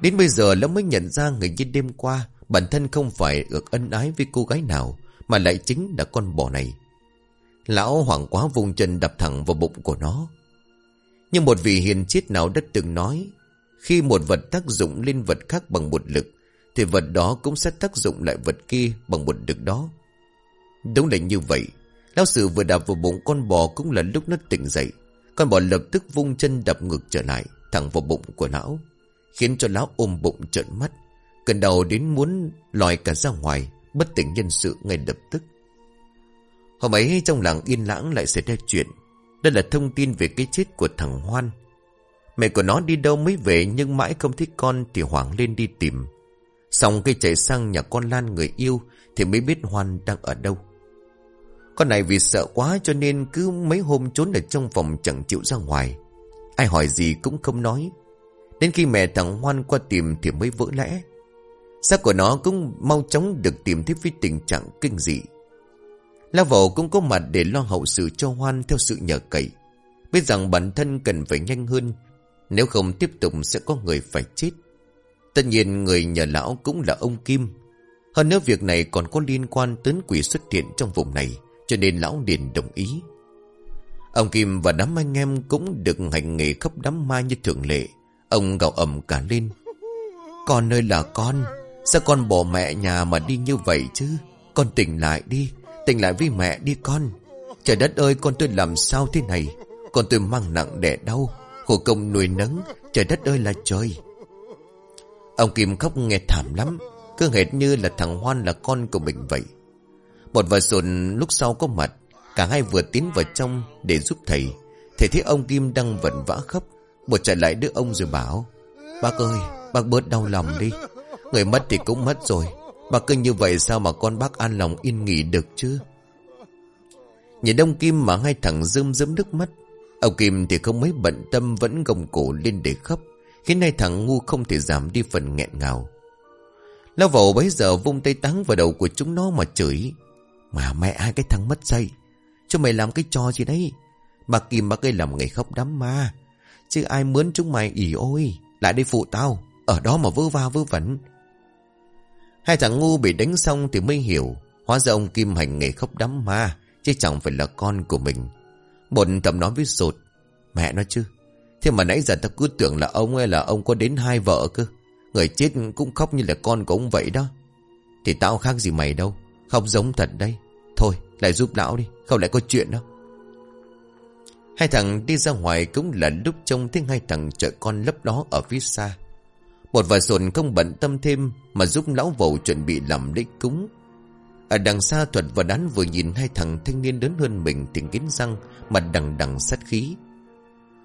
Đến bây giờ lão mới nhận ra người như đêm qua bản thân không phải ước ân ái với cô gái nào mà lại chính là con bò này. Lão hoảng quá vùng chân đập thẳng vào bụng của nó. Nhưng một vị hiền triết nào đất từng nói, khi một vật tác dụng lên vật khác bằng một lực, thì vật đó cũng sẽ tác dụng lại vật kia bằng một lực đó. Đúng là như vậy. Lão sử vừa đạp vào bụng con bò cũng là lúc nó tỉnh dậy. Con bò lập tức vung chân đập ngược trở lại, thẳng vào bụng của lão. Khiến cho lão ôm bụng trợn mắt Cần đầu đến muốn lòi cả ra ngoài, Bất tỉnh nhân sự ngay lập tức Hôm ấy trong làng yên lãng lại xảy ra chuyện. Đây là thông tin về cái chết của thằng Hoan. Mẹ của nó đi đâu mới về Nhưng mãi không thích con Thì hoảng lên đi tìm. Xong khi chạy sang nhà con Lan người yêu Thì mới biết Hoan đang ở đâu. Con này vì sợ quá Cho nên cứ mấy hôm trốn ở trong phòng Chẳng chịu ra ngoài. Ai hỏi gì cũng không nói. Đến khi mẹ thằng Hoan qua tìm thì mới vỡ lẽ. Xác của nó cũng mau chóng được tìm thấy với tình trạng kinh dị. La Vổ cũng có mặt để lo hậu sự cho Hoan theo sự nhờ cậy. Biết rằng bản thân cần phải nhanh hơn, nếu không tiếp tục sẽ có người phải chết. Tất nhiên người nhờ lão cũng là ông Kim. Hơn nữa việc này còn có liên quan tới quỷ xuất hiện trong vùng này, cho nên lão liền đồng ý. Ông Kim và đám anh em cũng được hành nghề khắp đám ma như thường lệ. Ông gào ầm cả lên. Con ơi là con, sao con bỏ mẹ nhà mà đi như vậy chứ? Con tỉnh lại đi, tỉnh lại với mẹ đi con. Trời đất ơi con tôi làm sao thế này? Con tôi mang nặng đẻ đau, khổ công nuôi nấng, trời đất ơi là trời. Ông Kim khóc nghe thảm lắm, cứ hệt như là thằng Hoan là con của mình vậy. Một vợ sồn lúc sau có mặt, cả hai vừa tiến vào trong để giúp thầy. Thầy thấy ông Kim đang vẩn vã khóc, một chạy lại đứa ông rồi bảo Bác ơi bác bớt đau lòng đi Người mất thì cũng mất rồi bà cứ như vậy sao mà con bác an lòng yên nghỉ được chứ? Nhìn đông Kim mà hai thằng rơm rớm nước mắt. Ông Kim thì không mấy bận tâm, Vẫn gồng cổ lên để khóc, Khiến hai thằng ngu không thể giảm đi phần nghẹn ngào. Lão vào bấy giờ vung tay táng vào đầu của chúng nó mà chửi. Mà mẹ hai cái thằng mất dây Cho mày làm cái trò gì đấy? Bà Kim bác ấy làm người khóc đám ma. Chứ ai mướn chúng mày, ỉ ôi, Lại đi phụ tao, Ở đó mà vơ va vơ vẩn. Hai thằng ngu bị đánh xong thì mới hiểu, Hóa ra ông Kim hành nghề khóc đám ma, Chứ chẳng phải là con của mình. Bồn thầm nói với sột, Mẹ nói chứ, Thế mà nãy giờ tao cứ tưởng là ông hay là ông có đến hai vợ cơ, Người chết cũng khóc như là con của ông vậy đó. Thì tao khác gì mày đâu, Khóc giống thật đây Thôi, lại giúp lão đi, Không lại có chuyện đâu Hai thằng đi ra ngoài cũng là lúc trông thấy hai thằng chợ con lấp đó ở phía xa. Một vài sồn không bận tâm thêm mà giúp lão vầu chuẩn bị làm lễ cúng. Ở đằng xa thuật và đán vừa nhìn hai thằng thanh niên lớn hơn mình thì kiến răng mà đằng đằng sát khí.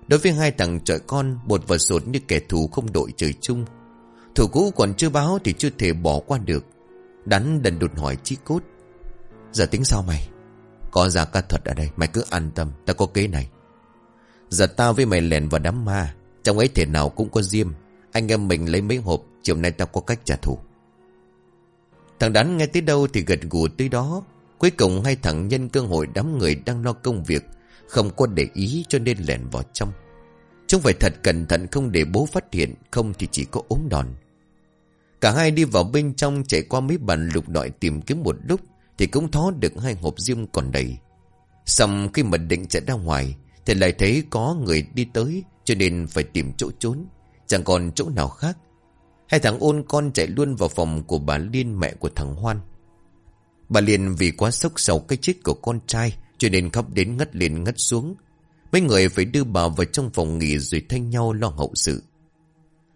Đối với hai thằng trời con, một vài sồn như kẻ thù không đội trời chung. Thủ cũ còn chưa báo thì chưa thể bỏ qua được. Đắn đần đột hỏi chi cốt. Giờ tính sao mày? Có ra ca thuật ở đây, mày cứ an tâm, ta có kế này. Giờ tao với mày lèn vào đám ma Trong ấy thể nào cũng có diêm anh em mình lấy mấy hộp, Chiều nay tao có cách trả thù. Thằng đắn nghe tới đâu thì gật gù tới đó. Cuối cùng hai thằng nhân cơ hội đám người đang lo công việc, Không có để ý cho nên lẻn vào trong. Chúng phải thật cẩn thận không để bố phát hiện, Không thì chỉ có ốm đòn. Cả hai đi vào bên trong chạy qua mấy bàn lục đọi tìm kiếm một lúc Thì cũng thó được hai hộp diêm còn đầy. Xong khi mà định chạy ra ngoài thì lại thấy có người đi tới Cho nên phải tìm chỗ trốn. Chẳng còn chỗ nào khác Hai thằng ôn con chạy luôn vào phòng của bà Liên mẹ của thằng Hoan. Bà Liên vì quá sốc sau cái chết của con trai cho nên khóc đến ngất lên ngất xuống. Mấy người phải đưa bà vào trong phòng nghỉ rồi thanh nhau lo hậu sự.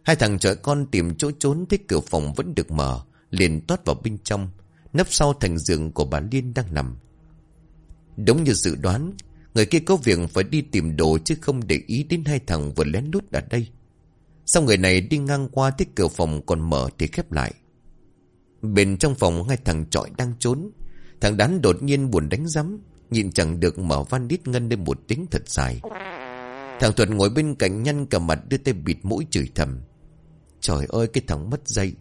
Hai thằng trẻ con tìm chỗ trốn thấy cửa phòng vẫn được mở, liền toát vào bên trong, nấp sau thành giường của bà Liên đang nằm. Đúng như dự đoán, người kia có việc phải đi tìm đồ chứ không để ý đến hai thằng vừa lén lút ở đây. Sau người này đi ngang qua thấy cửa phòng còn mở thì khép lại. Bên trong phòng hai thằng trọi đang trốn. Thằng đán đột nhiên buồn đánh rắm, nhìn chẳng được mở van đít ngân lên một tiếng thật dài. Thằng Thuận ngồi bên cạnh nhăn cả mặt đưa tay bịt mũi chửi thầm. Trời ơi cái thằng mất dây.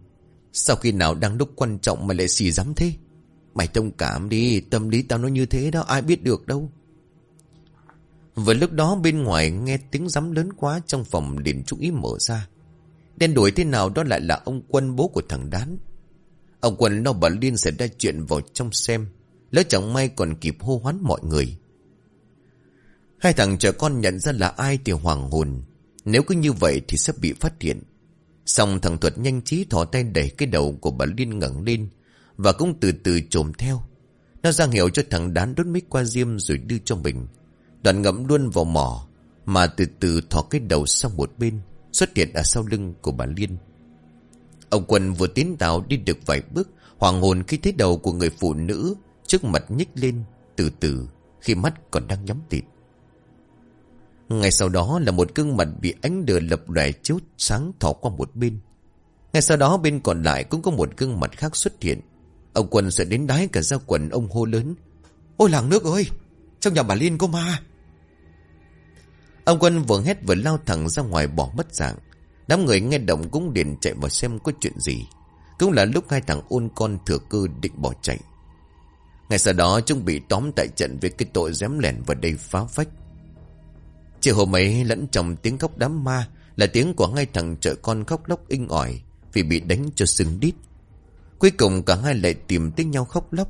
Sao khi nào đang lúc quan trọng mà lại xì dám thế? Mày thông cảm đi, tâm lý tao nó như thế đó, ai biết được đâu. Vừa lúc đó bên ngoài nghe tiếng rắm lớn quá trong phòng liền chú ý mở ra. Đen đuổi thế nào đó lại là ông Quân, bố của thằng Đán. Ông Quân lo bà Liên sẽ ra chuyện vào trong xem. Lỡ chẳng may còn kịp hô hoán mọi người. Hai thằng trẻ con nhận ra là ai thì hoàng hồn. Nếu cứ như vậy thì sẽ bị phát hiện. Xong thằng Thuật nhanh trí thỏ tay đẩy cái đầu của bà Liên ngẩng lên. Và cũng từ từ trồm theo. Nó ra hiệu cho thằng đán đốt mic qua diêm rồi đưa cho mình. Đoạn ngậm luôn vào mỏ. Mà từ từ thỏ cái đầu sang một bên. Xuất hiện ở sau lưng của bà Liên. Ông Quân vừa tiến vào đi được vài bước. Hoàng hồn khi thấy đầu của người phụ nữ trước mặt nhích lên từ từ khi mắt còn đang nhắm tịt. Ngay sau đó là một gương mặt bị ánh đờ lập lòe chiếu sáng thỏ qua một bên. Ngay sau đó bên còn lại cũng có một gương mặt khác xuất hiện. Ông Quân sợ đến đái cả ra quần ông hô lớn. Ôi làng nước ơi! Trong nhà bà Liên có ma! Ông Quân vừa hét vừa lao thẳng ra ngoài bỏ mất dạng. Đám người nghe động cũng liền chạy vào xem có chuyện gì. Cũng là lúc hai thằng ôn con thừa cơ định bỏ chạy. Ngay sau đó, chúng bị tóm tại trận với cái tội dám lẻn vào đây phá phách. Chiều hôm ấy, lẫn trong tiếng khóc đám ma là tiếng của hai thằng trợ con khóc lóc inh ỏi vì bị đánh cho sưng đít. Cuối cùng, cả hai lại tìm tiếng nhau khóc lóc.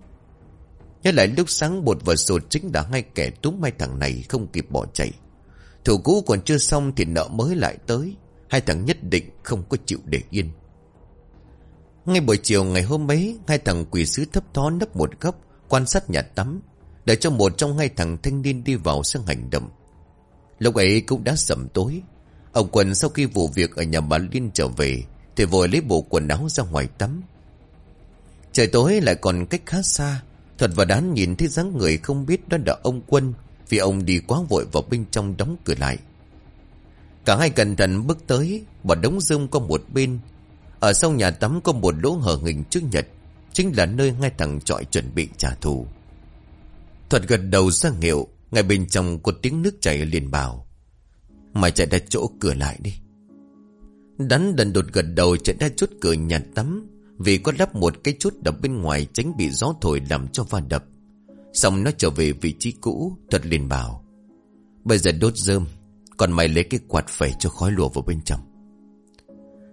Nhớ lại lúc sáng bột và sột chính đã hai kẻ túm hai thằng này không kịp bỏ chạy. Thủ cũ còn chưa xong thì nợ mới lại tới. Hai thằng nhất định không có chịu để yên. Ngay buổi chiều ngày hôm ấy, hai thằng quỷ sứ thấp thó nấp một góc, quan sát nhà tắm, để cho một trong hai thằng thanh niên đi vào sang hành động. Lúc ấy cũng đã sầm tối. Ông Quân sau khi vụ việc ở nhà bà Liên trở về, thì vội lấy bộ quần áo ra ngoài tắm. Trời tối lại còn cách khá xa, Thuật và đán nhìn thấy dáng người không biết đó là ông Quân, vì ông đi quá vội vào bên trong đóng cửa lại. Cả hai cẩn thận bước tới, bỏ đống rơm có một bên. Ở sau nhà tắm có một lỗ hở hình chữ nhật, chính là nơi ngay thằng trọi chuẩn bị trả thù. Thuật gật đầu ra hiệu, ngay bên trong có tiếng nước chảy liền bảo. Mày chạy ra chỗ cửa lại đi. Đắn đần đột gật đầu chạy ra chốt cửa nhà tắm, vì có lắp một cái chốt đập bên ngoài tránh bị gió thổi làm cho va đập. Xong nó trở về vị trí cũ, Thuật liền bảo. Bây giờ đốt rơm, còn mày lấy cái quạt phẩy cho khói lùa vào bên trong.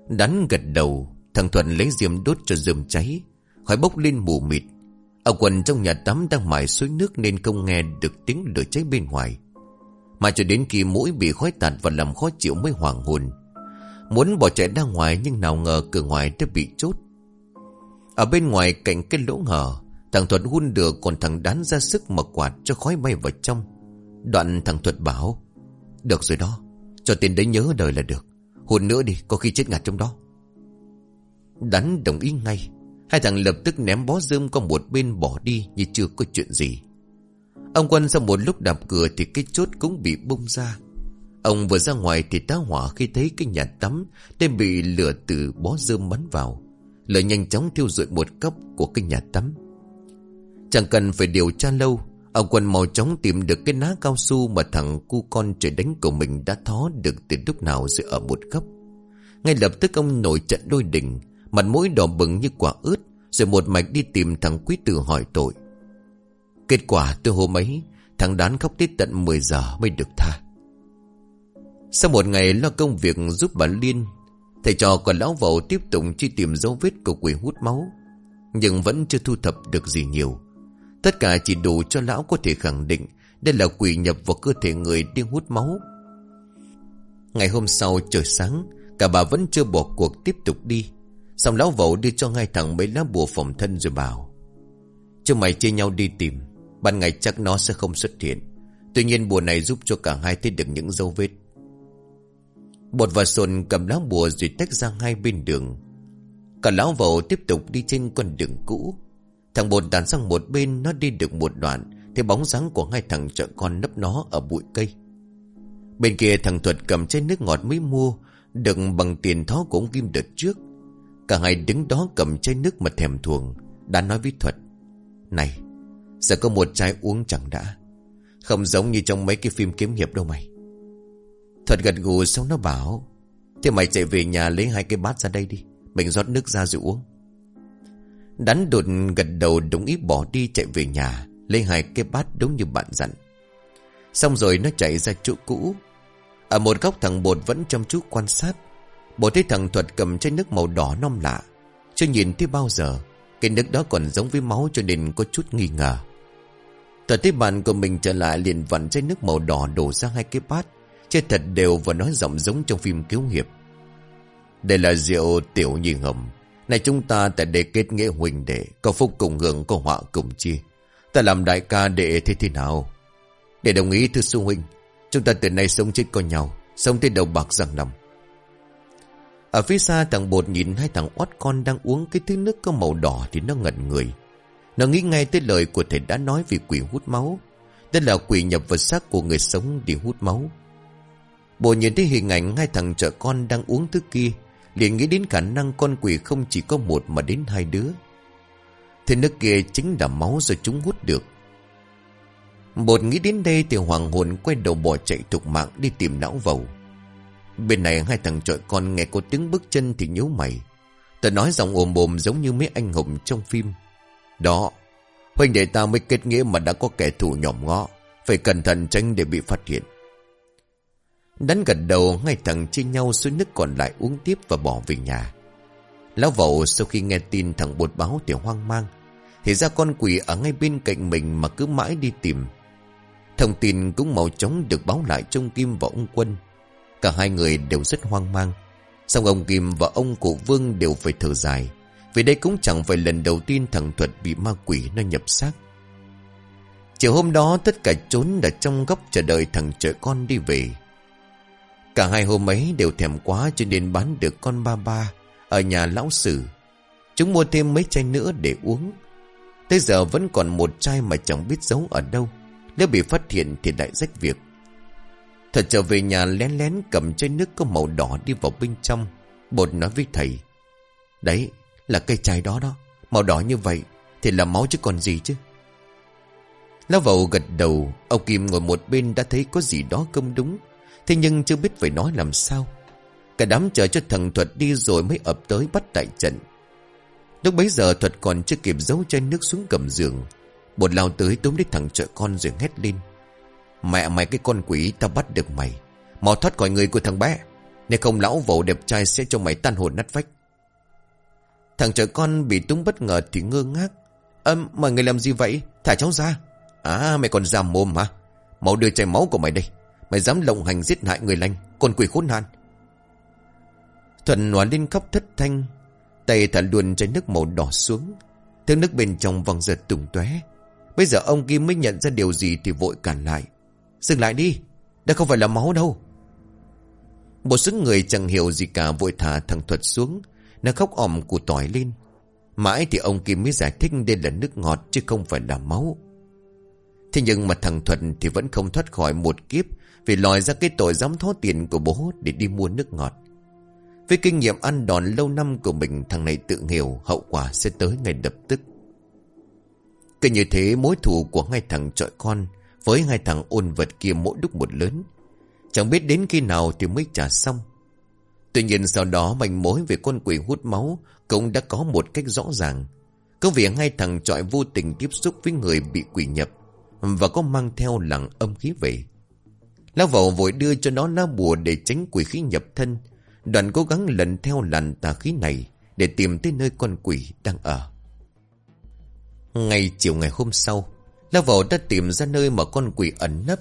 Đắn gật đầu, thằng Thuận lấy diêm đốt cho rơm cháy, khói bốc lên mù mịt. Ở quần trong nhà tắm đang mải suối nước nên không nghe được tiếng lửa cháy bên ngoài. Mà cho đến khi mũi bị khói tạt và làm khó chịu mới hoàng hồn. Muốn bỏ chạy ra ngoài nhưng nào ngờ cửa ngoài đã bị chốt. Ở bên ngoài cạnh cái lỗ hở, thằng Thuật hun được còn thằng đán ra sức mở quạt cho khói bay vào trong. Đoạn thằng Thuật bảo, được rồi đó, cho tiền đấy nhớ đời là được. Hôn nữa đi, có khi chết ngạt trong đó. Đắn đồng ý ngay. Hai thằng lập tức ném bó dơm qua một bên bỏ đi như chưa có chuyện gì. Ông Quân sau một lúc đạp cửa thì cái chốt cũng bị bung ra. Ông vừa ra ngoài thì tá hỏa khi thấy cái nhà tắm đem bị lửa từ bó dơm bắn vào. Lửa nhanh chóng thiêu rụi một cấp của cái nhà tắm. Chẳng cần phải điều tra lâu, ông Quân màu chóng tìm được cái ná cao su mà thằng cu con trời đánh của mình đã thó được từ lúc nào giữa ở một góc. Ngay lập tức ông nổi trận đôi đỉnh, Mặt mũi đỏ bừng như quả ướt Rồi một mạch đi tìm thằng quý tử hỏi tội. Kết quả từ hôm ấy Thằng đán khóc tới tận 10 giờ mới được tha. Sau một ngày lo công việc giúp bà Liên Thầy trò còn lão vẩu tiếp tục truy tìm dấu vết của quỷ hút máu Nhưng vẫn chưa thu thập được gì nhiều. Tất cả chỉ đủ cho lão có thể khẳng định Đây là quỷ nhập vào cơ thể người đi hút máu. Ngày hôm sau trời sáng, Cả bà vẫn chưa bỏ cuộc tiếp tục đi. Xong lão vẩu đưa cho ngay thằng mấy lá bùa phòng thân rồi bảo Chúng mày chia nhau đi tìm, Ban ngày chắc nó sẽ không xuất hiện. Tuy nhiên bùa này giúp cho cả hai thấy được những dấu vết. Bột và sồn cầm lá bùa rồi tách ra hai bên đường. Cả lão vẩu tiếp tục đi trên con đường cũ. Thằng bột đàn sang một bên, Nó đi được một đoạn, Thì bóng dáng của hai thằng trợ con nấp nó ở bụi cây. Bên kia, thằng Thuật cầm chai nước ngọt mới mua, Được bằng tiền thó của ông Kim đợt trước. Cả hai đứng đó cầm chai nước mà thèm thuồng, Đã nói với Thuật, Này, Giờ có một chai uống chẳng đã. Không giống như trong mấy cái phim kiếm hiệp đâu mày. Thuật gật gù, xong nó bảo, Thế mày chạy về nhà lấy hai cái bát ra đây đi, Mình rót nước ra rồi uống. Đắn đột gật đầu đồng ý bỏ đi chạy về nhà, Lấy hai cái bát đúng như bạn dặn. Xong rồi nó chạy ra chỗ cũ. Ở một góc thằng bột vẫn chăm chú quan sát. Bột thấy thằng Thuật cầm chai nước màu đỏ non lạ. Chưa nhìn thấy bao giờ, Cái nước đó còn giống với máu cho nên có chút nghi ngờ. Thuật thấy bạn của mình trở lại liền vặn chai nước màu đỏ đổ ra hai cái bát. Chơi thật đều và nói giọng giống trong phim cứu hiệp. Đây là rượu tiểu nhì hồng. Này chúng ta tại để kết nghĩa huỳnh đệ, Có phúc cùng hưởng, có họa cùng chia Ta làm đại ca đệ thế thế nào? Để đồng ý, thưa sư huynh, Chúng ta từ nay sống chết con nhau, Sống tới đầu bạc răng nằm. Ở phía xa thằng bột nhìn hai thằng oát con Đang uống cái thứ nước có màu đỏ Thì nó ngẩn người. Nó nghĩ ngay tới lời của thầy đã nói về quỷ hút máu. Đây là quỷ nhập vật xác của người sống để hút máu. Bộ nhìn thấy hình ảnh hai thằng trợ con đang uống thứ kia liền nghĩ đến khả năng con quỷ không chỉ có một mà đến hai đứa. Thế nước kia chính là máu do chúng hút được. Bột nghĩ đến đây thì hoàng hồn quay đầu bỏ chạy thục mạng đi tìm não vầu. Bên này hai thằng trọi con nghe có tiếng bước chân thì nhíu mày. Tớ nói giọng ồm bồm giống như mấy anh hùng trong phim. Đó, Huynh đệ ta mới kết nghĩa mà đã có kẻ thù nhỏm ngõ Phải cẩn thận tránh để bị phát hiện. Đắn gật đầu, ngay thằng chia nhau số nước còn lại uống tiếp và bỏ về nhà. Lão vậu sau khi nghe tin thằng bột báo thì hoang mang. Thì ra con quỷ ở ngay bên cạnh mình mà cứ mãi đi tìm. Thông tin cũng màu chóng được báo lại trong Kim và ông Quân. Cả hai người đều rất hoang mang. Xong ông Kim và ông cổ Vương đều phải thở dài. Vì đây cũng chẳng phải lần đầu tiên thằng Thuật bị ma quỷ nó nhập xác. Chiều hôm đó, tất cả trốn ở trong góc chờ đợi thằng trời con đi về. Cả hai hôm ấy đều thèm quá cho nên bán được con ba ba ở nhà lão sử. Chúng mua thêm mấy chai nữa để uống. Tới giờ vẫn còn một chai mà chẳng biết giấu ở đâu. Nếu bị phát hiện thì đại rách việc. Thật trở về nhà lén lén cầm chai nước có màu đỏ đi vào bên trong. Bột nói với thầy. Đấy, là cây chai đó đó. Màu đỏ như vậy thì là máu chứ còn gì chứ. Lão vầu gật đầu. Ông Kim ngồi một bên đã thấy có gì đó không đúng. Thế nhưng chưa biết phải nói làm sao. Cả đám chờ cho thằng Thuật đi rồi mới ập tới bắt tại trận. Lúc bấy giờ Thuật còn chưa kịp giấu chai nước xuống cầm giường Bột lao tới túm lấy thằng trợ con rồi hét lên. Mẹ mày cái con quỷ, tao bắt được mày. Mau thoát khỏi người của thằng bé, Nếu không lão vẩu đẹp trai sẽ cho mày tan hồn nát vách. Thằng trợ con bị túng bất ngờ thì ngơ ngác. Âm mà người làm gì vậy? Thả cháu ra. À mày còn giam mồm hả? Mau đưa chai máu của mày đây. Mày dám lộng hành giết hại người lành, Con quỷ khốn nạn. Thuận hòa lên khóc thất thanh, Tay thả luôn chai nước màu đỏ xuống. Thứ nước bên trong văng giật tùng tóe. Bây giờ ông Kim mới nhận ra điều gì Thì vội cản lại. Dừng lại đi, Đây không phải là máu đâu. Một số người chẳng hiểu gì cả, Vội thả thằng Thuật xuống. Nó khóc ỏm của tỏi lên. Mãi thì ông Kim mới giải thích đây là nước ngọt, Chứ không phải là máu. Thế nhưng mà thằng Thuận thì vẫn không thoát khỏi một kiếp vì lòi ra cái tội dám thó tiền của bố Để đi mua nước ngọt. Với kinh nghiệm ăn đòn lâu năm của mình, Thằng này tự hiểu hậu quả sẽ tới ngay lập tức. Cứ như thế, mối thù của hai thằng trọi con Với hai thằng ôn vật kia mỗi lúc một lớn. Chẳng biết đến khi nào thì mới trả xong. Tuy nhiên sau đó manh mối về con quỷ hút máu Cũng đã có một cách rõ ràng. Có việc hai thằng trọi vô tình tiếp xúc với người bị quỷ nhập Và có mang theo lặng âm khí về. Lão vẩu vội đưa cho nó lá bùa để tránh quỷ khí nhập thân. Đoàn cố gắng lần theo làn tà khí này để tìm tới nơi con quỷ đang ở. Ngày chiều ngày hôm sau, Lão vẩu đã tìm ra nơi mà con quỷ ẩn nấp.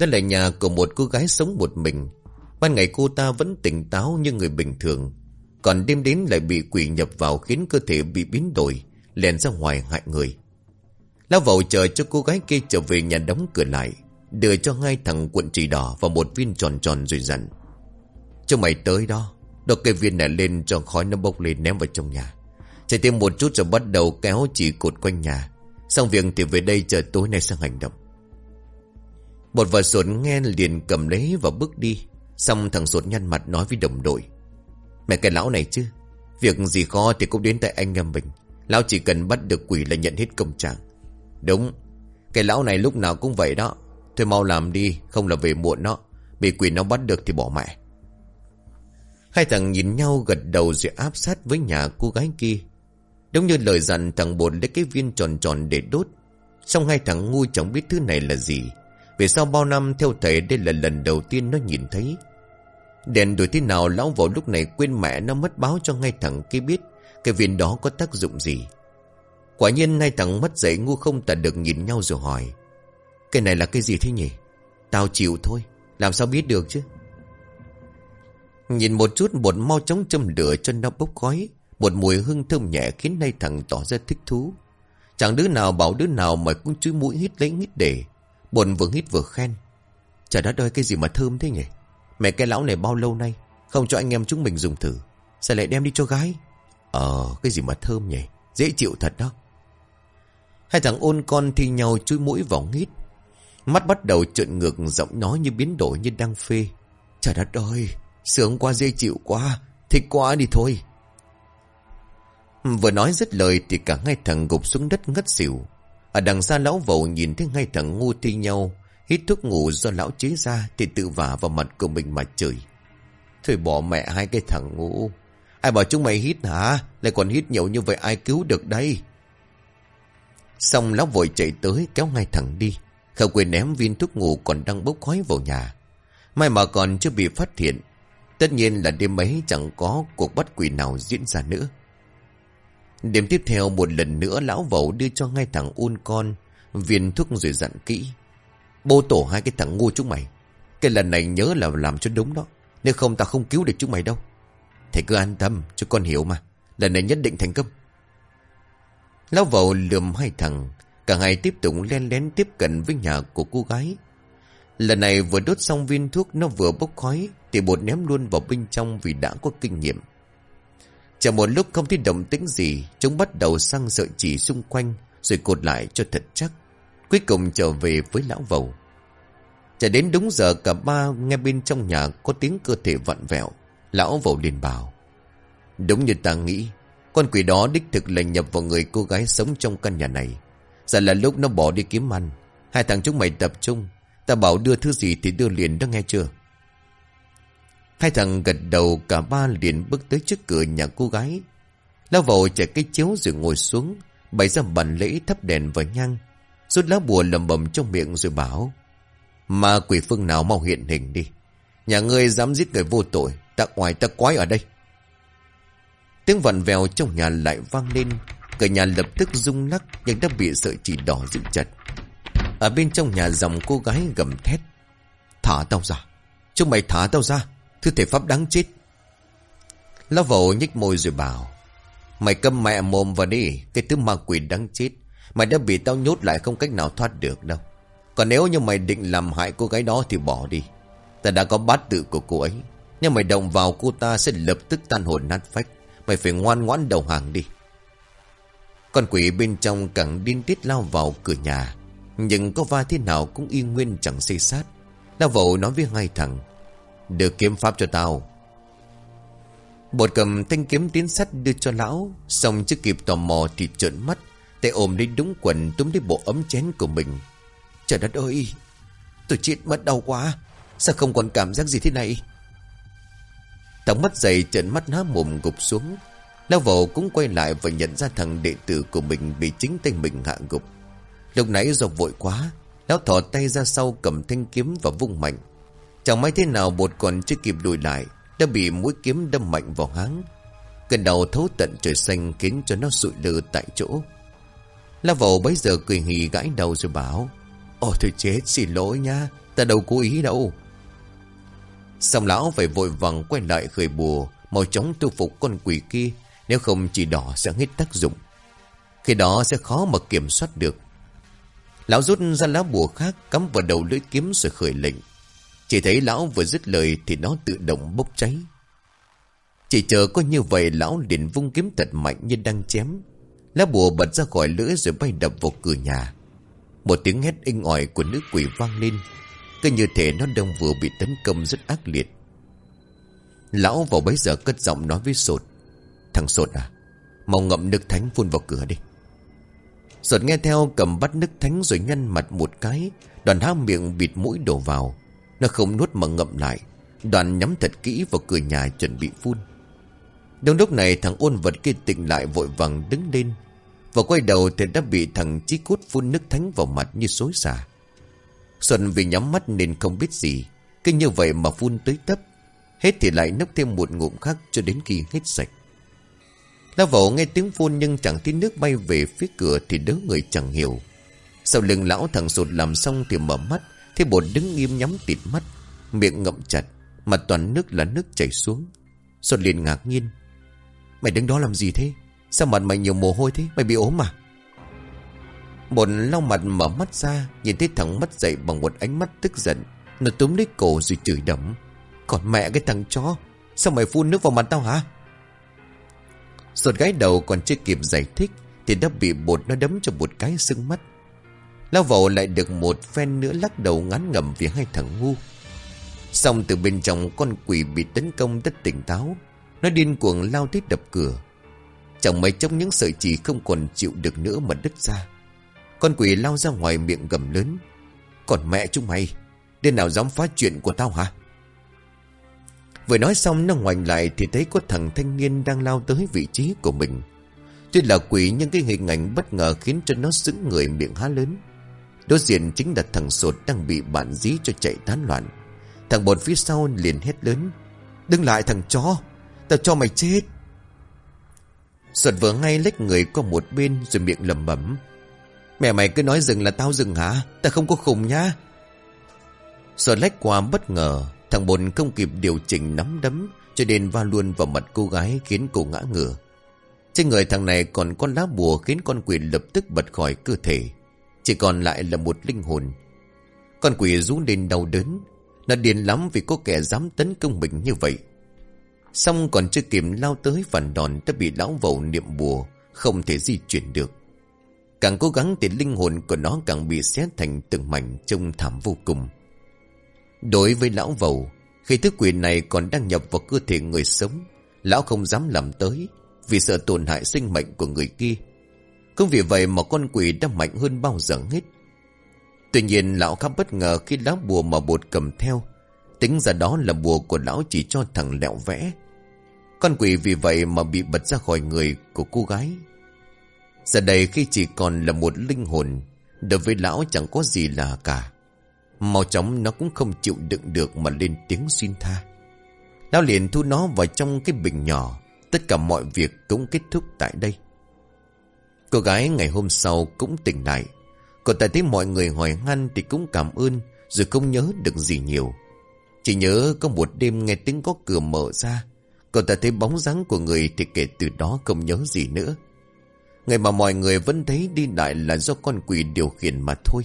Đó là nhà của một cô gái sống một mình. Ban ngày cô ta vẫn tỉnh táo như người bình thường. Còn đêm đến lại bị quỷ nhập vào khiến cơ thể bị biến đổi Lèn ra ngoài hại người Lão vầu chờ cho cô gái kia trở về nhà đóng cửa lại Đưa cho ngay thằng cuộn chỉ đỏ Và một viên tròn tròn rồi dặn. Cho mày tới đó. Đọc cây viên này lên cho khói nó bốc lên ném vào trong nhà. Chạy thêm một chút rồi bắt đầu kéo chỉ cột quanh nhà. Xong việc thì về đây chờ tối nay sang hành động. Một vợ sột nghe liền cầm lấy và bước đi. Xong thằng sột nhăn mặt nói với đồng đội. Mẹ cái lão này chứ, Việc gì khó thì cũng đến tại anh em mình. Lão chỉ cần bắt được quỷ là nhận hết công trạng. Đúng, Cái lão này lúc nào cũng vậy đó. Thôi mau làm đi, Không là về muộn đó. Bị quỷ nó bắt được thì bỏ mẹ. Hai thằng nhìn nhau gật đầu rồi áp sát với nhà cô gái kia. Đúng như lời dặn thằng bột lấy cái viên tròn tròn để đốt. Xong hai thằng ngu chẳng biết thứ này là gì. Vì sau bao năm theo thầy đây là lần đầu tiên nó nhìn thấy? Đèn đổi thế nào lão vào lúc này quên mẹ nó mất báo cho ngay thằng kia biết Cái viên đó có tác dụng gì. Quả nhiên hai thằng mất dậy ngu không tả được nhìn nhau rồi hỏi. Cái này là cái gì thế nhỉ? Tao chịu thôi, Làm sao biết được chứ? Nhìn một chút bột mau chóng châm lửa cho nó bốc khói. Một mùi hương thơm nhẹ khiến nay thằng tỏ ra thích thú. Chẳng đứa nào bảo đứa nào mà cũng chúi mũi hít lấy hít để. Bột vừa hít vừa khen. Trời đất ơi, cái gì mà thơm thế nhỉ? Mẹ cái lão này bao lâu nay? Không cho anh em chúng mình dùng thử. Sao lại đem đi cho gái? Ờ cái gì mà thơm nhỉ? Dễ chịu thật đó. Hai thằng ôn con thi nhau chui mũi vào hít. Mắt bắt đầu trợn ngược, giọng nói như biến đổi như đang phê. Trời đất ơi, Sướng quá, dễ chịu quá, Thích quá đi thôi. Vừa nói dứt lời thì cả hai thằng gục xuống đất ngất xỉu. Ở đằng xa lão vầu nhìn thấy hai thằng ngu thi nhau, Hít thuốc ngủ do lão chế ra Thì tự vả vào mặt của mình mà chửi. Thôi bỏ mẹ hai cái thằng ngu. Ai bảo chúng mày hít hả? Lại còn hít nhiều như vậy ai cứu được đây? Xong lão vội chạy tới kéo ngay thẳng đi. Khẩu quyền ném viên thuốc ngủ còn đang bốc khói vào nhà. May mà còn chưa bị phát hiện, Tất nhiên là đêm ấy chẳng có cuộc bắt quỷ nào diễn ra nữa. Đêm tiếp theo một lần nữa lão vẩu đưa cho ngay thằng un con Viên thuốc rồi dặn kỹ. Bô tổ hai cái thằng ngu chúng mày, Cái lần này nhớ là làm cho đúng đó, Nếu không ta không cứu được chúng mày đâu. Thầy cứ an tâm, cho con hiểu mà, Lần này nhất định thành công. Lão vẩu lườm hai thằng Cả hai tiếp tục len lén tiếp cận với nhà của cô gái. Lần này vừa đốt xong viên thuốc, nó vừa bốc khói, Thì bột ném luôn vào bên trong vì đã có kinh nghiệm. Chờ một lúc không thấy động tĩnh gì, Chúng bắt đầu sang sợi chỉ xung quanh, Rồi cột lại cho thật chắc. Cuối cùng trở về với lão vầu. Chờ đến đúng giờ, cả ba nghe bên trong nhà có tiếng cơ thể vặn vẹo. Lão vầu liền bảo, Đúng như ta nghĩ, Con quỷ đó đích thực là nhập vào người cô gái sống trong căn nhà này. Giờ là lúc nó bỏ đi kiếm ăn. Hai thằng chúng mày tập trung. Ta bảo đưa thứ gì thì đưa liền đó nghe chưa? Hai thằng gật đầu, cả ba liền bước tới trước cửa nhà cô gái. Lao vào chạy cái chiếu rồi ngồi xuống, Bày ra bàn lễ thắp đèn và nhang, Rút lá bùa lầm bầm trong miệng rồi bảo Mà quỷ phương nào mau hiện hình đi. Nhà ngươi dám giết người vô tội, Ta ngoài ta quái ở đây. Tiếng vặn vèo trong nhà lại vang lên. Cả nhà lập tức rung lắc, Nhưng đã bị sợi chỉ đỏ giữ chặt. Ở bên trong nhà dòng cô gái gầm thét. Thả tao ra! Chúng mày thả tao ra! Thứ thể pháp đáng chết! Lão vẩu nhích môi rồi bảo, Mày câm mẹ mồm vào đi, Cái thứ ma quỷ đáng chết. Mày đã bị tao nhốt lại không cách nào thoát được đâu. Còn nếu như mày định làm hại cô gái đó Thì bỏ đi. Ta đã có bát tự của cô ấy. Nhưng mày động vào cô ta sẽ lập tức tan hồn nát phách. Mày phải ngoan ngoãn đầu hàng đi. Con quỷ bên trong càng điên tiết lao vào cửa nhà. Nhưng có va thế nào cũng y nguyên chẳng xây sát. Lao vào nói với hai thằng Được kiếm pháp cho tao. Bột cầm thanh kiếm tiến sắt đưa cho lão, Xong chưa kịp tò mò thì trợn mắt, Tay ôm lấy đúng quần túm lấy bộ ấm chén của mình. Trời đất ơi, Tôi chết mất đau quá, Sao không còn cảm giác gì thế này? Thằng mắt dày trợn mắt há mồm gục xuống. Lão vẩu cũng quay lại và nhận ra thằng đệ tử của mình bị chính tay mình hạ gục. Lúc nãy do vội quá, Lão thỏ tay ra sau cầm thanh kiếm và vung mạnh. Chẳng may thế nào bột còn chưa kịp đùi lại, Đã bị mũi kiếm đâm mạnh vào háng. Cơn đầu thấu tận trời xanh khiến cho nó sụi lơ tại chỗ. Lão vẩu bấy giờ cười hì gãi đầu rồi bảo Ồ thôi chết, xin lỗi nha, Ta đâu cố ý đâu. Xong lão phải vội vàng quay lại khởi bùa, Mau chóng tu phục con quỷ kia nếu không chỉ đỏ sẽ hết tác dụng. Khi đó sẽ khó mà kiểm soát được. Lão rút ra lá bùa khác, Cắm vào đầu lưỡi kiếm rồi khởi lệnh. Chỉ thấy lão vừa dứt lời Thì nó tự động bốc cháy. Chỉ chờ có như vậy, Lão liền vung kiếm thật mạnh như đang chém. Lá bùa bật ra khỏi lưỡi rồi bay đập vào cửa nhà. Một tiếng hét inh ỏi của nữ quỷ vang lên. Cứ như thể nó đang vừa bị tấn công rất ác liệt. Lão vào bấy giờ cất giọng nói với sột. Thằng sột à? Mau ngậm nước thánh phun vào cửa đi. Sột nghe theo cầm bắt nước thánh rồi nhăn mặt một cái, Đoàn há miệng bịt mũi đổ vào. Nó không nuốt mà ngậm lại. Đoàn nhắm thật kỹ vào cửa nhà chuẩn bị phun. Đông lúc này thằng ôn vật kia tỉnh lại vội vàng đứng lên. Và quay đầu thì đã bị thằng chí cút phun nước thánh vào mặt như xối xả. Xuân vì nhắm mắt nên không biết gì. Cứ như vậy mà phun tới tấp. Hết thì lại nốc thêm một ngụm khác cho đến khi hết sạch lão vẩu nghe tiếng phun nhưng chẳng thấy nước bay về phía cửa thì đứa người chẳng hiểu. Sau lưng lão thằng sụt làm xong thì mở mắt, thấy bột đứng im nhắm tịt mắt, miệng ngậm chặt, mặt toàn nước là nước chảy xuống. sụt liền ngạc nhiên. Mày đứng đó làm gì thế? Sao mặt mày nhiều mồ hôi thế? Mày bị ốm à? Bột lau mặt mở mắt ra, nhìn thấy thằng mắt dậy bằng một ánh mắt tức giận. Nó túm lấy cổ rồi chửi đấm. Còn mẹ cái thằng chó, sao mày phun nước vào mặt tao hả? Sột gái đầu còn chưa kịp giải thích Thì đã bị bột nó đấm cho một cái sưng mắt. Lao vào lại được một phen nữa lắc đầu ngán ngầm vì hai thằng ngu. Xong từ bên trong con quỷ bị tấn công rất tỉnh táo, Nó điên cuồng lao tới đập cửa. Chẳng mấy trong những sợi chỉ không còn chịu được nữa mà đứt ra. Con quỷ lao ra ngoài miệng gầm lớn. Còn mẹ chúng mày Đêm nào dám phá chuyện của tao hả? Vừa nói xong nó ngoảnh lại thì thấy có thằng thanh niên đang lao tới vị trí của mình. Tuy là quỷ nhưng cái hình ảnh bất ngờ khiến cho nó sững người miệng há lớn. Đối diện chính là thằng sột đang bị bạn dí cho chạy tán loạn. Thằng bột phía sau liền hét lớn. Đừng lại thằng chó, tao cho mày chết. Sột vừa ngay lách người qua một bên rồi miệng lầm bẩm Mẹ mày cứ nói dừng là tao dừng hả? Tao không có khùng nhá. Sột lách qua bất ngờ Thằng bồn không kịp điều chỉnh nắm đấm, Cho nên va luôn vào mặt cô gái Khiến cô ngã ngửa. Trên người thằng này còn con lá bùa Khiến con quỷ lập tức bật khỏi cơ thể. Chỉ còn lại là một linh hồn. Con quỷ rú lên đau đớn. Nó điên lắm vì có kẻ dám tấn công mình như vậy. Xong còn chưa kịp lao tới phản đòn Đã bị lão vầu niệm bùa, Không thể di chuyển được. Càng cố gắng thì linh hồn của nó càng bị xé thành từng mảnh trông thảm vô cùng. Đối với lão vầu, khi thức quỷ này còn đang nhập vào cơ thể người sống, lão không dám làm tới, vì sợ tổn hại sinh mệnh của người kia. Không vì vậy mà con quỷ đã mạnh hơn bao giờ hết. Tuy nhiên lão khá bất ngờ khi lá bùa mà bột cầm theo. Tính ra đó là bùa của lão chỉ cho thằng lẹo vẽ. Con quỷ vì vậy mà bị bật ra khỏi người của cô gái. Giờ đây khi chỉ còn là một linh hồn, đối với lão chẳng có gì là cả màu chóng nó cũng không chịu đựng được mà lên tiếng xin tha. Lão liền thu nó vào trong cái bình nhỏ. Tất cả mọi việc cũng kết thúc tại đây. Cô gái ngày hôm sau cũng tỉnh lại. Cô ta thấy mọi người hỏi han thì cũng cảm ơn, rồi không nhớ được gì nhiều. Chỉ nhớ có một đêm nghe tiếng có cửa mở ra. Cô ta thấy bóng dáng của người thì kể từ đó không nhớ gì nữa. Ngày mà mọi người vẫn thấy đi lại là do con quỷ điều khiển mà thôi.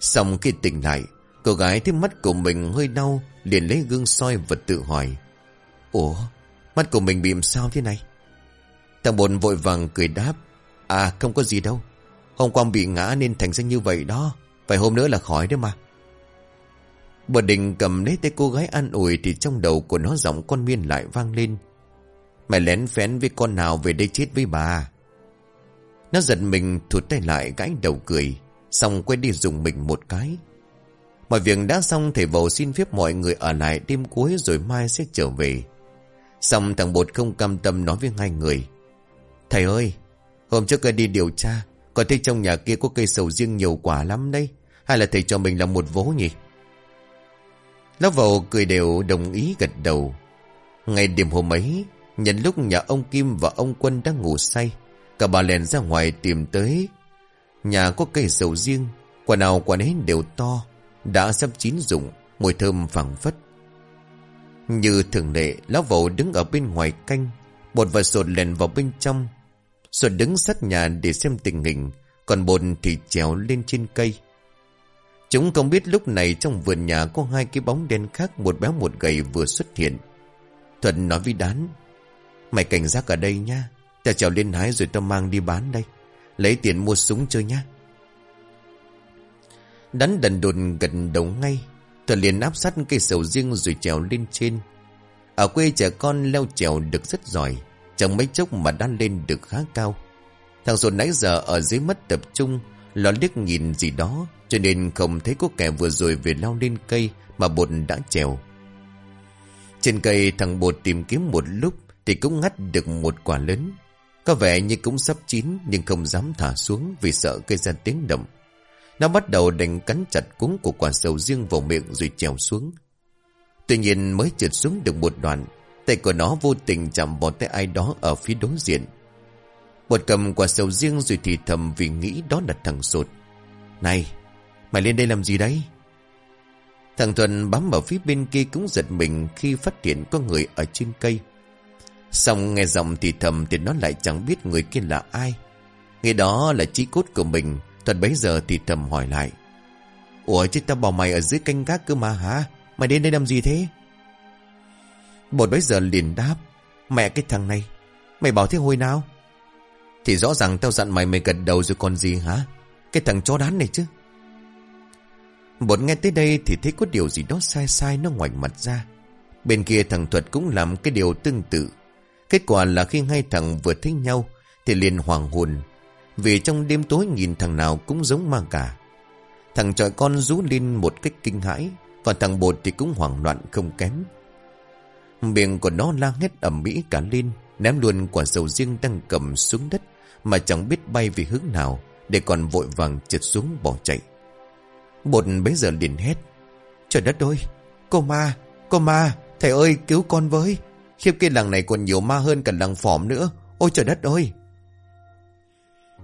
Xong khi tỉnh lại, cô gái thấy mắt của mình hơi đau, liền lấy gương soi và tự hỏi. Ủa, mắt của mình bị sao thế này? Thằng bồn vội vàng cười đáp. À, không có gì đâu. Hôm qua bị ngã nên thành ra như vậy đó. Vài hôm nữa là khỏi đấy mà. Bờ đình cầm lấy tay cô gái an ủi thì trong đầu của nó giọng con miên lại vang lên. Mày lén phén với con nào về đây chết với bà. Nó giật mình thụt tay lại gãi đầu cười. Xong quên đi dùng mình một cái. Mọi việc đã xong, thầy bầu xin phép mọi người ở lại đêm cuối rồi mai sẽ trở về. Xong, thằng bột không cam tâm nói với hai người. Thầy ơi, Hôm trước đi điều tra Có thấy trong nhà kia có cây sầu riêng nhiều quả lắm đấy. Hay là thầy cho mình làm một vố nhỉ? Lão vầu cười đều đồng ý gật đầu. Ngày đêm hôm ấy Nhận lúc nhà ông Kim và ông Quân đang ngủ say, Cả bà lèn ra ngoài tìm tới. Nhà có cây sầu riêng, quả nào quả nấy đều to, đã sắp chín rụng, mùi thơm phẳng phất. Như thường lệ Lão vẩu đứng ở bên ngoài canh Bột và sột lèn vào bên trong Sột đứng sát nhà để xem tình hình Còn bột thì trèo lên trên cây Chúng không biết lúc này trong vườn nhà có hai cái bóng đen khác một béo một gầy vừa xuất hiện. Thuận nói với đán. Mày cảnh giác ở đây nha. Ta trèo lên hái rồi tao mang đi bán đây. Lấy tiền mua súng chơi nhá. Đắn đần đồn gần đầu ngay. Thuận liền áp sát cây sầu riêng rồi trèo lên trên. Ở quê trẻ con leo trèo được rất giỏi. Chẳng mấy chốc mà đã lên được khá cao. Thằng Sồn nãy giờ ở dưới mất tập trung. Lo liếc nhìn gì đó, cho nên không thấy có kẻ vừa rồi về lao lên cây Mà bột đã trèo Trên cây thằng bột tìm kiếm một lúc Thì cũng ngắt được một quả lớn có vẻ như cũng sắp chín, Nhưng không dám thả xuống Vì sợ gây ra tiếng động Nó bắt đầu đánh cắn chặt cuống của quả sầu riêng vào miệng rồi trèo xuống Tuy nhiên mới trượt xuống được một đoạn, Tay của nó vô tình chạm vào tay ai đó ở phía đối diện Bột cầm quả sầu riêng rồi thì thầm vì nghĩ đó là thằng sột Này, Mày lên đây làm gì đấy? Thằng Thuần bám vào phía bên kia cũng giật mình khi phát hiện có người ở trên cây. Xong nghe giọng thì thầm thì nó lại chẳng biết người kia là ai. Nghe đó là chí cốt của mình, thuật bấy giờ thì thầm hỏi lại. Ủa chứ tao bảo mày ở dưới canh gác cơ mà hả? Mày đến đây làm gì thế? Bột bấy giờ liền đáp. Mẹ cái thằng này, mày bảo thế hồi nào? Thì rõ ràng tao dặn mày mày gật đầu rồi còn gì hả? Cái thằng chó đán này chứ. Bột nghe tới đây thì thấy có điều gì đó sai sai nó ngoảnh mặt ra. Bên kia thằng Thuật cũng làm cái điều tương tự. Kết quả là khi hai thằng vừa thích nhau thì liền hoàng hồn. Vì trong đêm tối nhìn thằng nào cũng giống ma cả. Thằng trọi con rú lên một cách kinh hãi và thằng bột thì cũng hoảng loạn không kém. Miệng của nó la hét ẩm mỹ cả lên ném luôn quả dầu riêng đang cầm xuống đất mà chẳng biết bay về hướng nào để còn vội vàng trượt xuống bỏ chạy. Bột bấy giờ liền hét. Trời đất ơi, cô ma, cô ma, thầy ơi cứu con với. Khiếp cái làng này còn nhiều ma hơn cả làng phỏm nữa. Ôi trời đất ơi.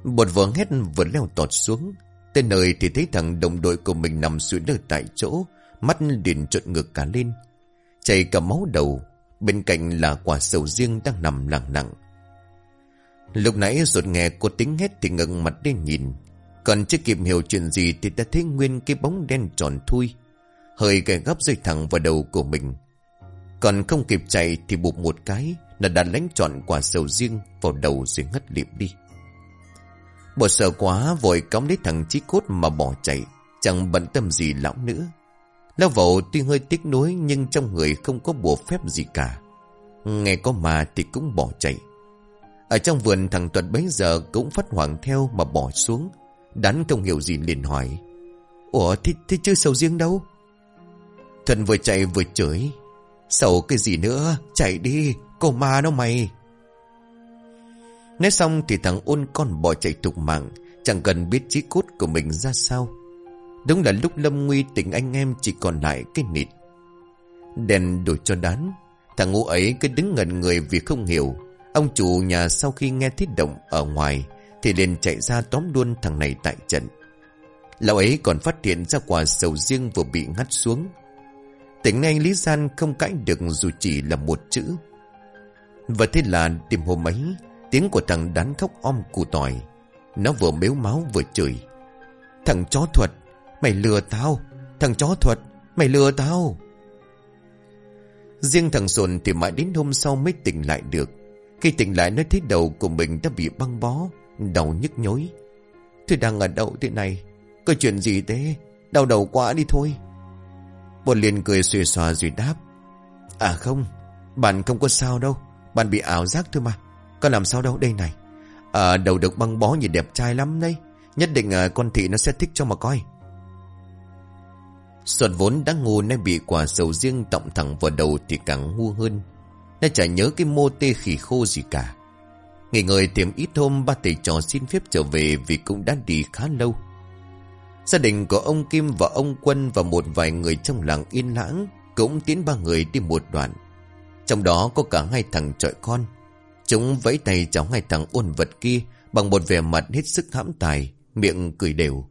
Bột vừa hét vừa leo tọt xuống. Tên nơi thì thấy thằng đồng đội của mình nằm xuống đời tại chỗ. Mắt liền trộn ngược cả lên. Chảy cả máu đầu. Bên cạnh là quả sầu riêng đang nằm lặng nặng. Lúc nãy ruột nghe cô tính hét thì ngẩng mặt lên nhìn. Còn chưa kịp hiểu chuyện gì thì ta thấy nguyên cái bóng đen tròn thui. Hơi gai gấp rơi thẳng vào đầu của mình. Còn không kịp chạy thì bụp một cái là đã lánh trọn quả sầu riêng vào đầu rồi ngất liệm đi. Bộ sợ quá vội cõng lấy thằng chí cốt mà bỏ chạy. Chẳng bận tâm gì lão nữa. Lão vậu tuy hơi tiếc nuối nhưng trong người không có bùa phép gì cả. Nghe có mà thì cũng bỏ chạy. Ở trong vườn thằng Tuật bấy giờ cũng phát hoảng theo mà bỏ xuống. Đắn không hiểu gì liền hỏi Ủa thì, thì chứ sầu riêng đâu Thần vừa chạy vừa chửi Sầu cái gì nữa? Chạy đi, Cô ma nó mày. Nói xong thì thằng ôn con bỏ chạy thục mạng, Chẳng cần biết chí cốt của mình ra sao. Đúng là lúc lâm nguy tình anh em chỉ còn lại cái nịt. Đèn đổi cho đán, Thằng ngũ ấy cứ đứng ngẩn người vì không hiểu. Ông chủ nhà sau khi nghe thiết động ở ngoài, thì liền chạy ra tóm luôn thằng này tại trận. Lão ấy còn phát hiện ra quả sầu riêng vừa bị ngắt xuống. Tỉnh ngay Lý Gian không cãi được dù chỉ là một chữ. Và thế là đêm hôm ấy, Tiếng của thằng đán khóc om củ tỏi, Nó vừa mếu máu vừa chửi. Thằng chó thuật, Mày lừa tao. Thằng chó thuật, Mày lừa tao. Riêng thằng Sồn thì mãi đến hôm sau mới tỉnh lại được. Khi tỉnh lại, nó thấy đầu của mình đã bị băng bó đầu nhức nhối. Tôi đang ở đâu thế này, Có chuyện gì thế? Đau đầu quá đi thôi bồn liền cười xuề xòa rồi đáp. À không Bạn không có sao đâu. Bạn bị ảo giác thôi mà. Có làm sao đâu đây này. À đầu được băng bó nhìn đẹp trai lắm đấy. Nhất định à, con thị nó sẽ thích cho mà coi. Xuân vốn đã ngu nay bị quả sầu riêng tọng thẳng vào đầu thì càng ngu hơn. Nó chả nhớ cái mô tê khỉ khô gì cả. Nghỉ ngơi tìm ít hôm ba thầy trò xin phép trở về vì cũng đã đi khá lâu. Gia đình của ông Kim và ông Quân và một vài người trong làng yên lãng cũng tiến ba người đi một đoạn. Trong đó có cả hai thằng trọi con. Chúng vẫy tay cháu hai thằng ôn vật kia bằng một vẻ mặt hết sức hãm tài, miệng cười đều.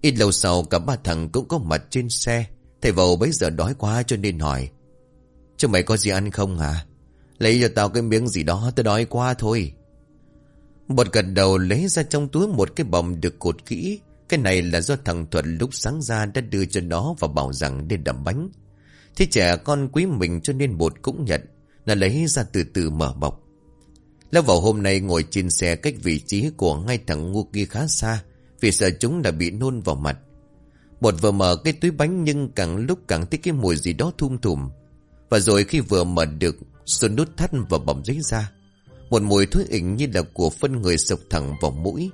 Ít lâu sau cả ba thằng cũng có mặt trên xe. Thầy vầu bấy giờ đói quá cho nên hỏi. Chúng mày có gì ăn không hả Lấy cho tao cái miếng gì đó tao đói quá thôi Bột gật đầu lấy ra trong túi một cái bồng được cột kỹ cái này là do thằng Thuận lúc sáng ra đã đưa cho nó và bảo rằng để đầm bánh. Thế trẻ con quý mình cho nên bột cũng nhận, Là lấy ra từ từ mở bọc. Lão vào hôm nay ngồi trên xe cách vị trí của ngay thằng ngu kia khá xa, Vì sợ chúng đã bị nôn vào mặt. Bột vừa mở cái túi bánh nhưng càng lúc càng thấy cái mùi gì đó thum thùm. Và rồi khi vừa mở được Xuân nút thắt và bỏng giấy ra. Một mùi thuốc ỉnh như là của phân người sộc thẳng vào mũi.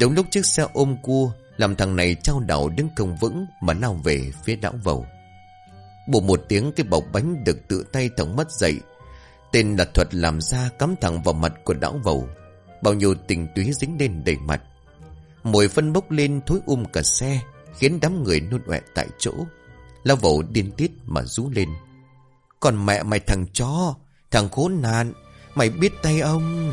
Đúng lúc chiếc xe ôm cua Làm thằng này trao đảo đứng không vững Mà lao về phía đảo vầu. Bù một tiếng cái bọc bánh được tự tay thằng mất dậy. Tên là thuật làm ra cắm thẳng vào mặt của đảo vầu. Bao nhiêu tình túy dính lên đầy mặt. Mùi phân bốc lên thối um cả xe, Khiến đám người nôn ọe tại chỗ. Lao vầu điên tiết mà rú lên. Còn mẹ mày thằng chó, Thằng khốn nạn, Mày biết tay ông?